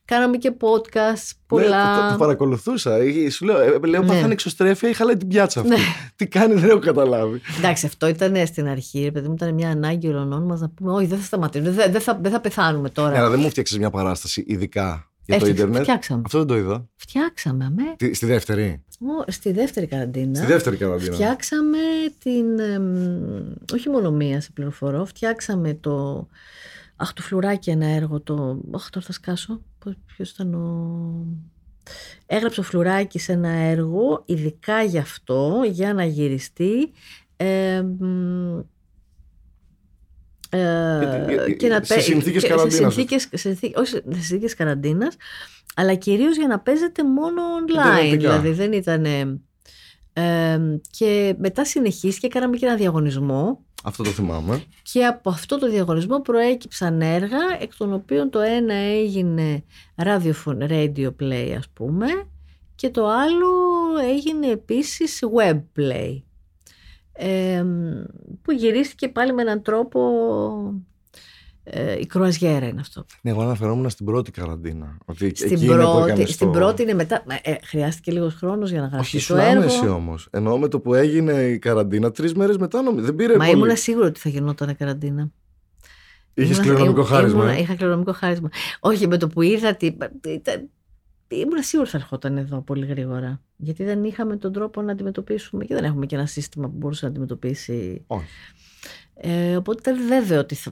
κάναμε και podcast πολλά. Ναι, το, το παρακολουθούσα. Ε, Σου λέω, ε, λέω Ναι. παθάνε εξωστρέφεια ή χαλάει την πιάτσα αυτή. Ναι. Τι κάνει, δεν έχω καταλάβει. Εντάξει, αυτό ήταν στην αρχή, ρε παιδί μου, ήταν μια ανάγκη ολονών μας να πούμε Όχι, δεν θα σταματήσουμε, δεν, δεν, θα, δεν θα πεθάνουμε τώρα. Ναι, αλλά δεν μου φτιάξε μια παράσταση ειδικά για το Έφτιαξε- Ιντερνετ. Φτιάξαμε. Αυτό δεν το είδα. Φτιάξαμε, αμέ. Τι- Στη δεύτερη. Ω, Στη δεύτερη καραντίνα. Στη δεύτερη καραντίνα. Φτιάξαμε την. εμ, όχι μόνο μία σε πληροφορώ. Φτιάξαμε το. Αχ, το φλουράκι ένα έργο. Το. Αχ, τώρα θα σκάσω. Ποιος ήταν ο. Έγραψε ο φλουράκι σε ένα έργο, ειδικά γι' αυτό, για να γυριστεί. Ε, μ, ε, Γιατί- και να σε πέ- συνθήκες και- καραντίνας. Σε συνθήκες, σε συνθή- όχι σε συνθήκες καραντίνας, αλλά κυρίως για να παίζετε μόνο online. Ιντερνετικά. Δηλαδή δεν ήταν. και μετά συνεχίστηκε, κάναμε και ένα διαγωνισμό Αυτό το θυμάμαι. και από αυτό το διαγωνισμό προέκυψαν έργα, εκ των οποίων το ένα έγινε ραδιοφων, radio play ας πούμε και το άλλο έγινε επίσης web play ε, που γυρίστηκε πάλι με έναν τρόπο ε, η κρουαζιέρα είναι αυτό. Ναι, εγώ αναφερόμουν στην πρώτη καραντίνα. Ότι Στην, εκεί είναι που πρώτη, έκανες στην το- πρώτη είναι μετά. Ε, χρειάστηκε λίγος χρόνος για να γραφτεί Όχι, το σου έργο. άμεση όμως. Εννοώ με το που έγινε η καραντίνα, τρεις μέρες μετά νομίζω. Δεν πήρε Μα πολύ. ήμουν σίγουρη ότι θα γινόταν η καραντίνα. Είχες Ήμουνα- κληρονομικό ήμουν- χάρισμα. ήμουνα- ε; είχα κληρονομικό χάρισμα. Όχι, με το που είδα. Τι, ήταν, ήμουν σίγουρη θα ερχόταν εδώ πολύ γρήγορα. Γιατί δεν είχαμε τον τρόπο να αντιμετωπίσουμε και δεν έχουμε και ένα σύστημα που μπορούσε να αντιμετωπίσει. Όχι. Ε, οπότε ήταν βέβαιο ότι θα,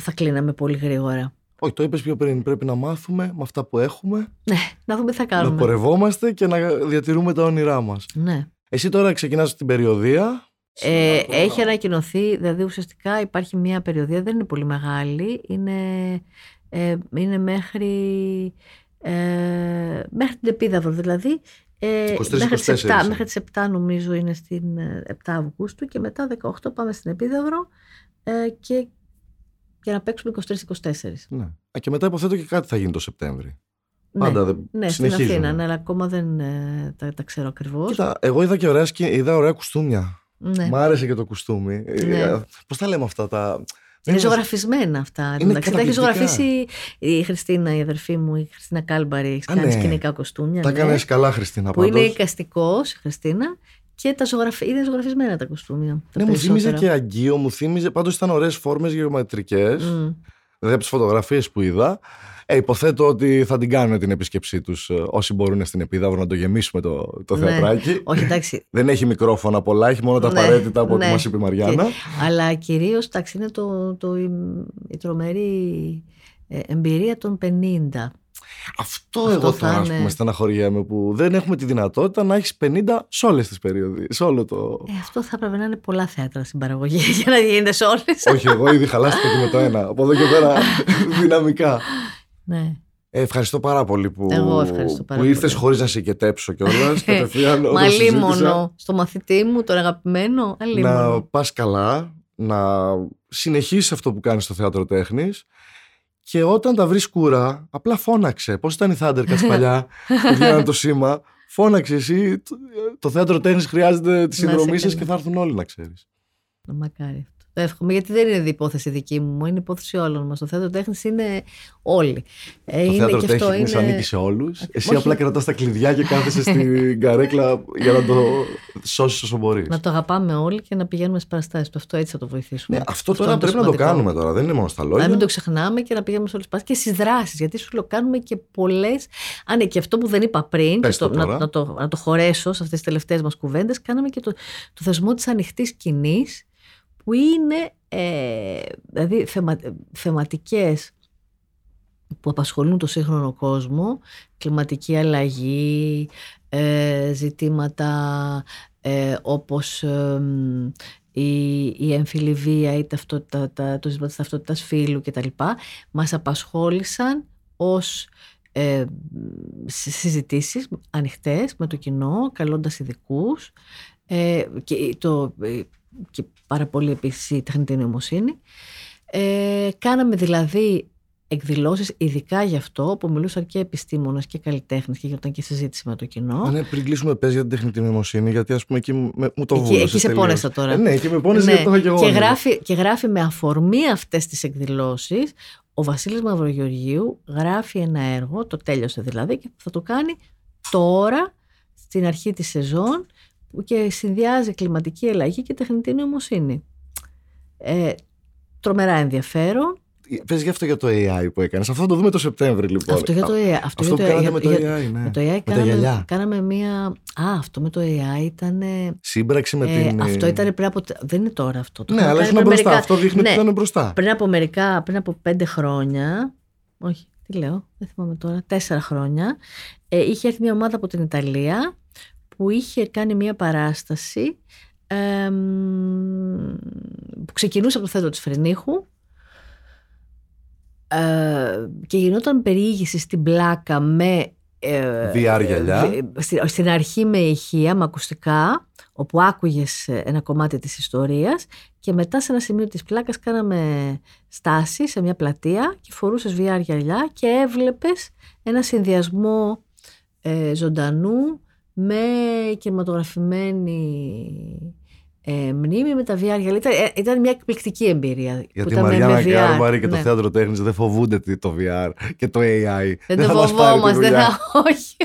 θα κλείναμε πολύ γρήγορα. Όχι, το είπες πιο πριν. Πρέπει να μάθουμε με αυτά που έχουμε, Ναι, να δούμε τι θα να κάνουμε. πορευόμαστε και να διατηρούμε τα όνειρά μας. Ναι. Εσύ τώρα ξεκινάς την περιοδία. Ε, έχει ανακοινωθεί, δηλαδή ουσιαστικά υπάρχει μια περιοδία, δεν είναι πολύ μεγάλη, είναι, ε, είναι μέχρι, ε, μέχρι την Επίδαυρο, δηλαδή ε, 23-24 μέχρι, τις 7, είσαι. μέχρι τις 7 νομίζω είναι στην ε, 7 Αυγούστου και μετά 18 πάμε στην Επίδαυρο ε, και για να παίξουμε 23-24. Ναι. Α, και μετά υποθέτω και κάτι θα γίνει το Σεπτέμβρη. Ναι, Πάντα δεν ναι στην συνεχίζουμε. Αθήνα, ναι, αλλά ακόμα δεν ε, τα, τα ξέρω ακριβώς. Κοίτα, εγώ είδα και ωραία, σκη- είδα ωραία κουστούμια. ναι. Μ' άρεσε και το κουστούμι. Ναι. Πώς τα λέμε αυτά τα. Είναι δεν ζωγραφισμένα αυτά. Είναι Εντάξει, τα έχει καταπληκτικά. ζωγραφίσει η Χριστίνα, η αδερφή μου, η Χριστίνα Κάλμπαρη. Έχει Α, κάνει ναι. σκηνικά κοστούμια. Τα ναι, έκανε καλά, Χριστίνα. που είναι πάντως. εικαστικός η Χριστίνα και τα ζωγραφι... είναι ζωγραφισμένα τα κοστούμια. Τα Ναι, μου θύμιζε περισσότερα. και αγκείο, μου θύμιζε. Πάντως ήταν ωραίες φόρμες γεωμετρικές. Μμ. Δηλαδή από τις φωτογραφίες που είδα. Ε, υποθέτω ότι θα την κάνουν την επίσκεψή τους όσοι μπορούν στην Επίδαυρο να το γεμίσουμε το, το Ναι. θεατράκι. Όχι, εντάξει. Δεν έχει μικρόφωνα πολλά, έχει μόνο τα Ναι, απαραίτητα από ό,τι ναι. μας είπε η Μαριάννα. Αλλά κυρίως είναι το, το, η, η τρομερή ε, εμπειρία των 50. Αυτό, Αυτό εγώ θα τώρα ας είναι- πούμε στεναχωριέμαι που δεν έχουμε τη δυνατότητα να έχεις 50 σε όλες τις περίοδοι. Σε όλο το. Ε, αυτό θα έπρεπε να είναι πολλά θέατρα στην παραγωγή για να γίνεται σε όλες. Όχι, εγώ ήδη χαλάστηκα και με το ένα. Από εδώ και πέρα δυναμικά. Ναι. Ε, ευχαριστώ πάρα πολύ που, Εγώ ευχαριστώ πάρα που ήρθες πολύ. χωρίς να σε οικετέψω κιόλας. Κατευθείαν Μα όταν συζήτησα, μόνο στο μαθητή μου, τον αγαπημένο. να Αλίμονο. πας καλά, να συνεχίσεις αυτό που κάνεις στο θέατρο τέχνης και όταν τα βρεις κούρα, απλά φώναξε. Πώς ήταν η Thundercats παλιά που βγαίνανε το σήμα. Φώναξε εσύ, το, το θέατρο τέχνης χρειάζεται τη σε συνδρομή σας καλά. και θα έρθουν όλοι να ξέρεις. Μακάρι αυτό. Το εύχομαι, γιατί δεν είναι υπόθεση δική μου, είναι υπόθεση όλων μας. Το θέατρο τέχνης είναι όλοι. Ε, το είναι θέατρο και αυτό τέχνης είναι... ανήκει σε όλους. Εσύ Όχι. απλά κρατάς τα κλειδιά και κάθεσαι στην καρέκλα για να το σώσεις όσο μπορείς. Να το αγαπάμε όλοι και να πηγαίνουμε στις παραστάσεις του. Αυτό έτσι θα το βοηθήσουμε. Ναι, αυτό τώρα είναι πρέπει να το σημαντικό. κάνουμε τώρα. Δεν είναι μόνο στα Να λόγια. μην το ξεχνάμε και να πηγαίνουμε σε όλες τις παραστάσεις και στις δράσεις. Γιατί σου λέω, κάνουμε και πολλέ. Αν ναι, και αυτό που δεν είπα πριν, Πες και το το- να, τώρα. να, το, να το χωρέσω σε αυτές τις τελευταίες μας κουβέντες, κάναμε και το, το θεσμό της ανοιχτής σκηνής, που είναι ε, δηλαδή θεμα, θεματικές που απασχολούν το σύγχρονο κόσμο, κλιματική αλλαγή, ε, ζητήματα ε, όπως ε, μ, η, η έμφυλη βία, η ταυτότητα, τα, το ζήτημα της ταυτότητας φύλου κτλ. μας απασχόλησαν ως ε, συζητήσεις ανοιχτές με το κοινό, καλώντας ειδικούς ε, και, το, ε, και πάρα πολύ επίσης η τεχνητή νοημοσύνη. Ε, κάναμε δηλαδή εκδηλώσεις ειδικά γι' αυτό που μιλούσαν και επιστήμονες και καλλιτέχνες και γινόταν και συζήτηση με το κοινό. Ναι, πριν κλείσουμε πες για την τεχνητή νοημοσύνη γιατί ας πούμε εκεί μου το βούλωσε. Εκεί, σε πόνεσα τώρα. Ε, ναι, εκεί με πόνεσε ναι. γιατί το είχα και εγώ. Και γράφει, και γράφει με αφορμή αυτές τις εκδηλώσεις ο Βασίλης Μαυρογεωργίου γράφει ένα έργο, το τέλειωσε δηλαδή και θα το κάνει τώρα στην αρχή της σεζόν και συνδυάζει κλιματική αλλαγή και τεχνητή νοημοσύνη. Ε, τρομερά ενδιαφέρον Πες γι' αυτό για το AI που έκανες. Αυτό θα το δούμε το Σεπτέμβρη λοιπόν. Αυτό για το AI. Αυτό, αυτό για το, κάνατε με το AI, ναι. Με το AI με κάναμε, τα γυαλιά. κάναμε μία... Α, αυτό με το AI ήταν... Σύμπραξη με ε, την... Αυτό ήταν πριν από... Δεν είναι τώρα αυτό. Το ναι, αλλά είναι μπροστά. Μερικά... Αυτό δείχνει ναι, ότι ήταν μπροστά. Πριν από μερικά, πριν από πέντε χρόνια... Όχι, τι λέω, δεν θυμάμαι τώρα. Τέσσερα χρόνια. Ε, είχε έρθει μια ομάδα από την Ιταλία που είχε κάνει μια παράσταση ε, που ξεκινούσε από το θέατρο της Φρενίχου ε, και γινόταν περιήγηση στην πλάκα με ε, VR γυαλιά. Στην αρχή με ηχεία, με ακουστικά, όπου άκουγες ένα κομμάτι της ιστορίας και μετά σε ένα σημείο της πλάκας κάναμε στάση σε μια πλατεία και φορούσες VR γυαλιά και έβλεπες ένα συνδυασμό ε, ζωντανού με κινηματογραφημένη ε, μνήμη με τα VR. Ήταν, ε, ήταν μια εκπληκτική εμπειρία. Γιατί η Μαριάννα Κάρμαρη και το ναι. θέατρο τέχνης δεν φοβούνται το VR και το AI. Δεν, δεν το φοβόμαστε, θα, όχι.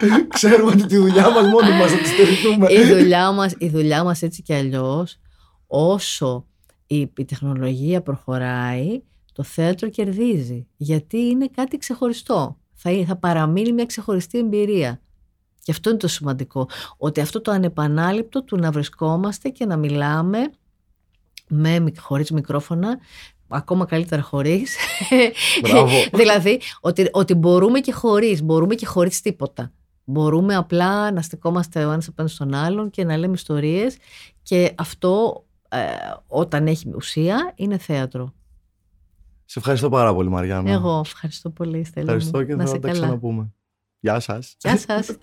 Ξέρουμε ότι τη δουλειά μας μόνοι μας θα τη στερηθούμε. η, δουλειά μας, η δουλειά μας έτσι κι αλλιώς, όσο η, η τεχνολογία προχωράει, το θέατρο κερδίζει. Γιατί είναι κάτι ξεχωριστό. Θα, θα παραμείνει μια ξεχωριστή εμπειρία. Και αυτό είναι το σημαντικό. Ότι αυτό το ανεπανάληπτο του να βρισκόμαστε και να μιλάμε με, χωρίς μικρόφωνα, ακόμα καλύτερα χωρίς. δηλαδή ότι, ότι μπορούμε και χωρίς, μπορούμε και χωρίς τίποτα. Μπορούμε απλά να στεκόμαστε ο ένας απέναντι στον άλλον και να λέμε ιστορίες και αυτό ε, όταν έχει ουσία είναι θέατρο. Σε ευχαριστώ πάρα πολύ Μαριάννα. Εγώ ευχαριστώ πολύ Στέλλα Ευχαριστώ και θα τα ξαναπούμε. Γεια σας. Γεια σας.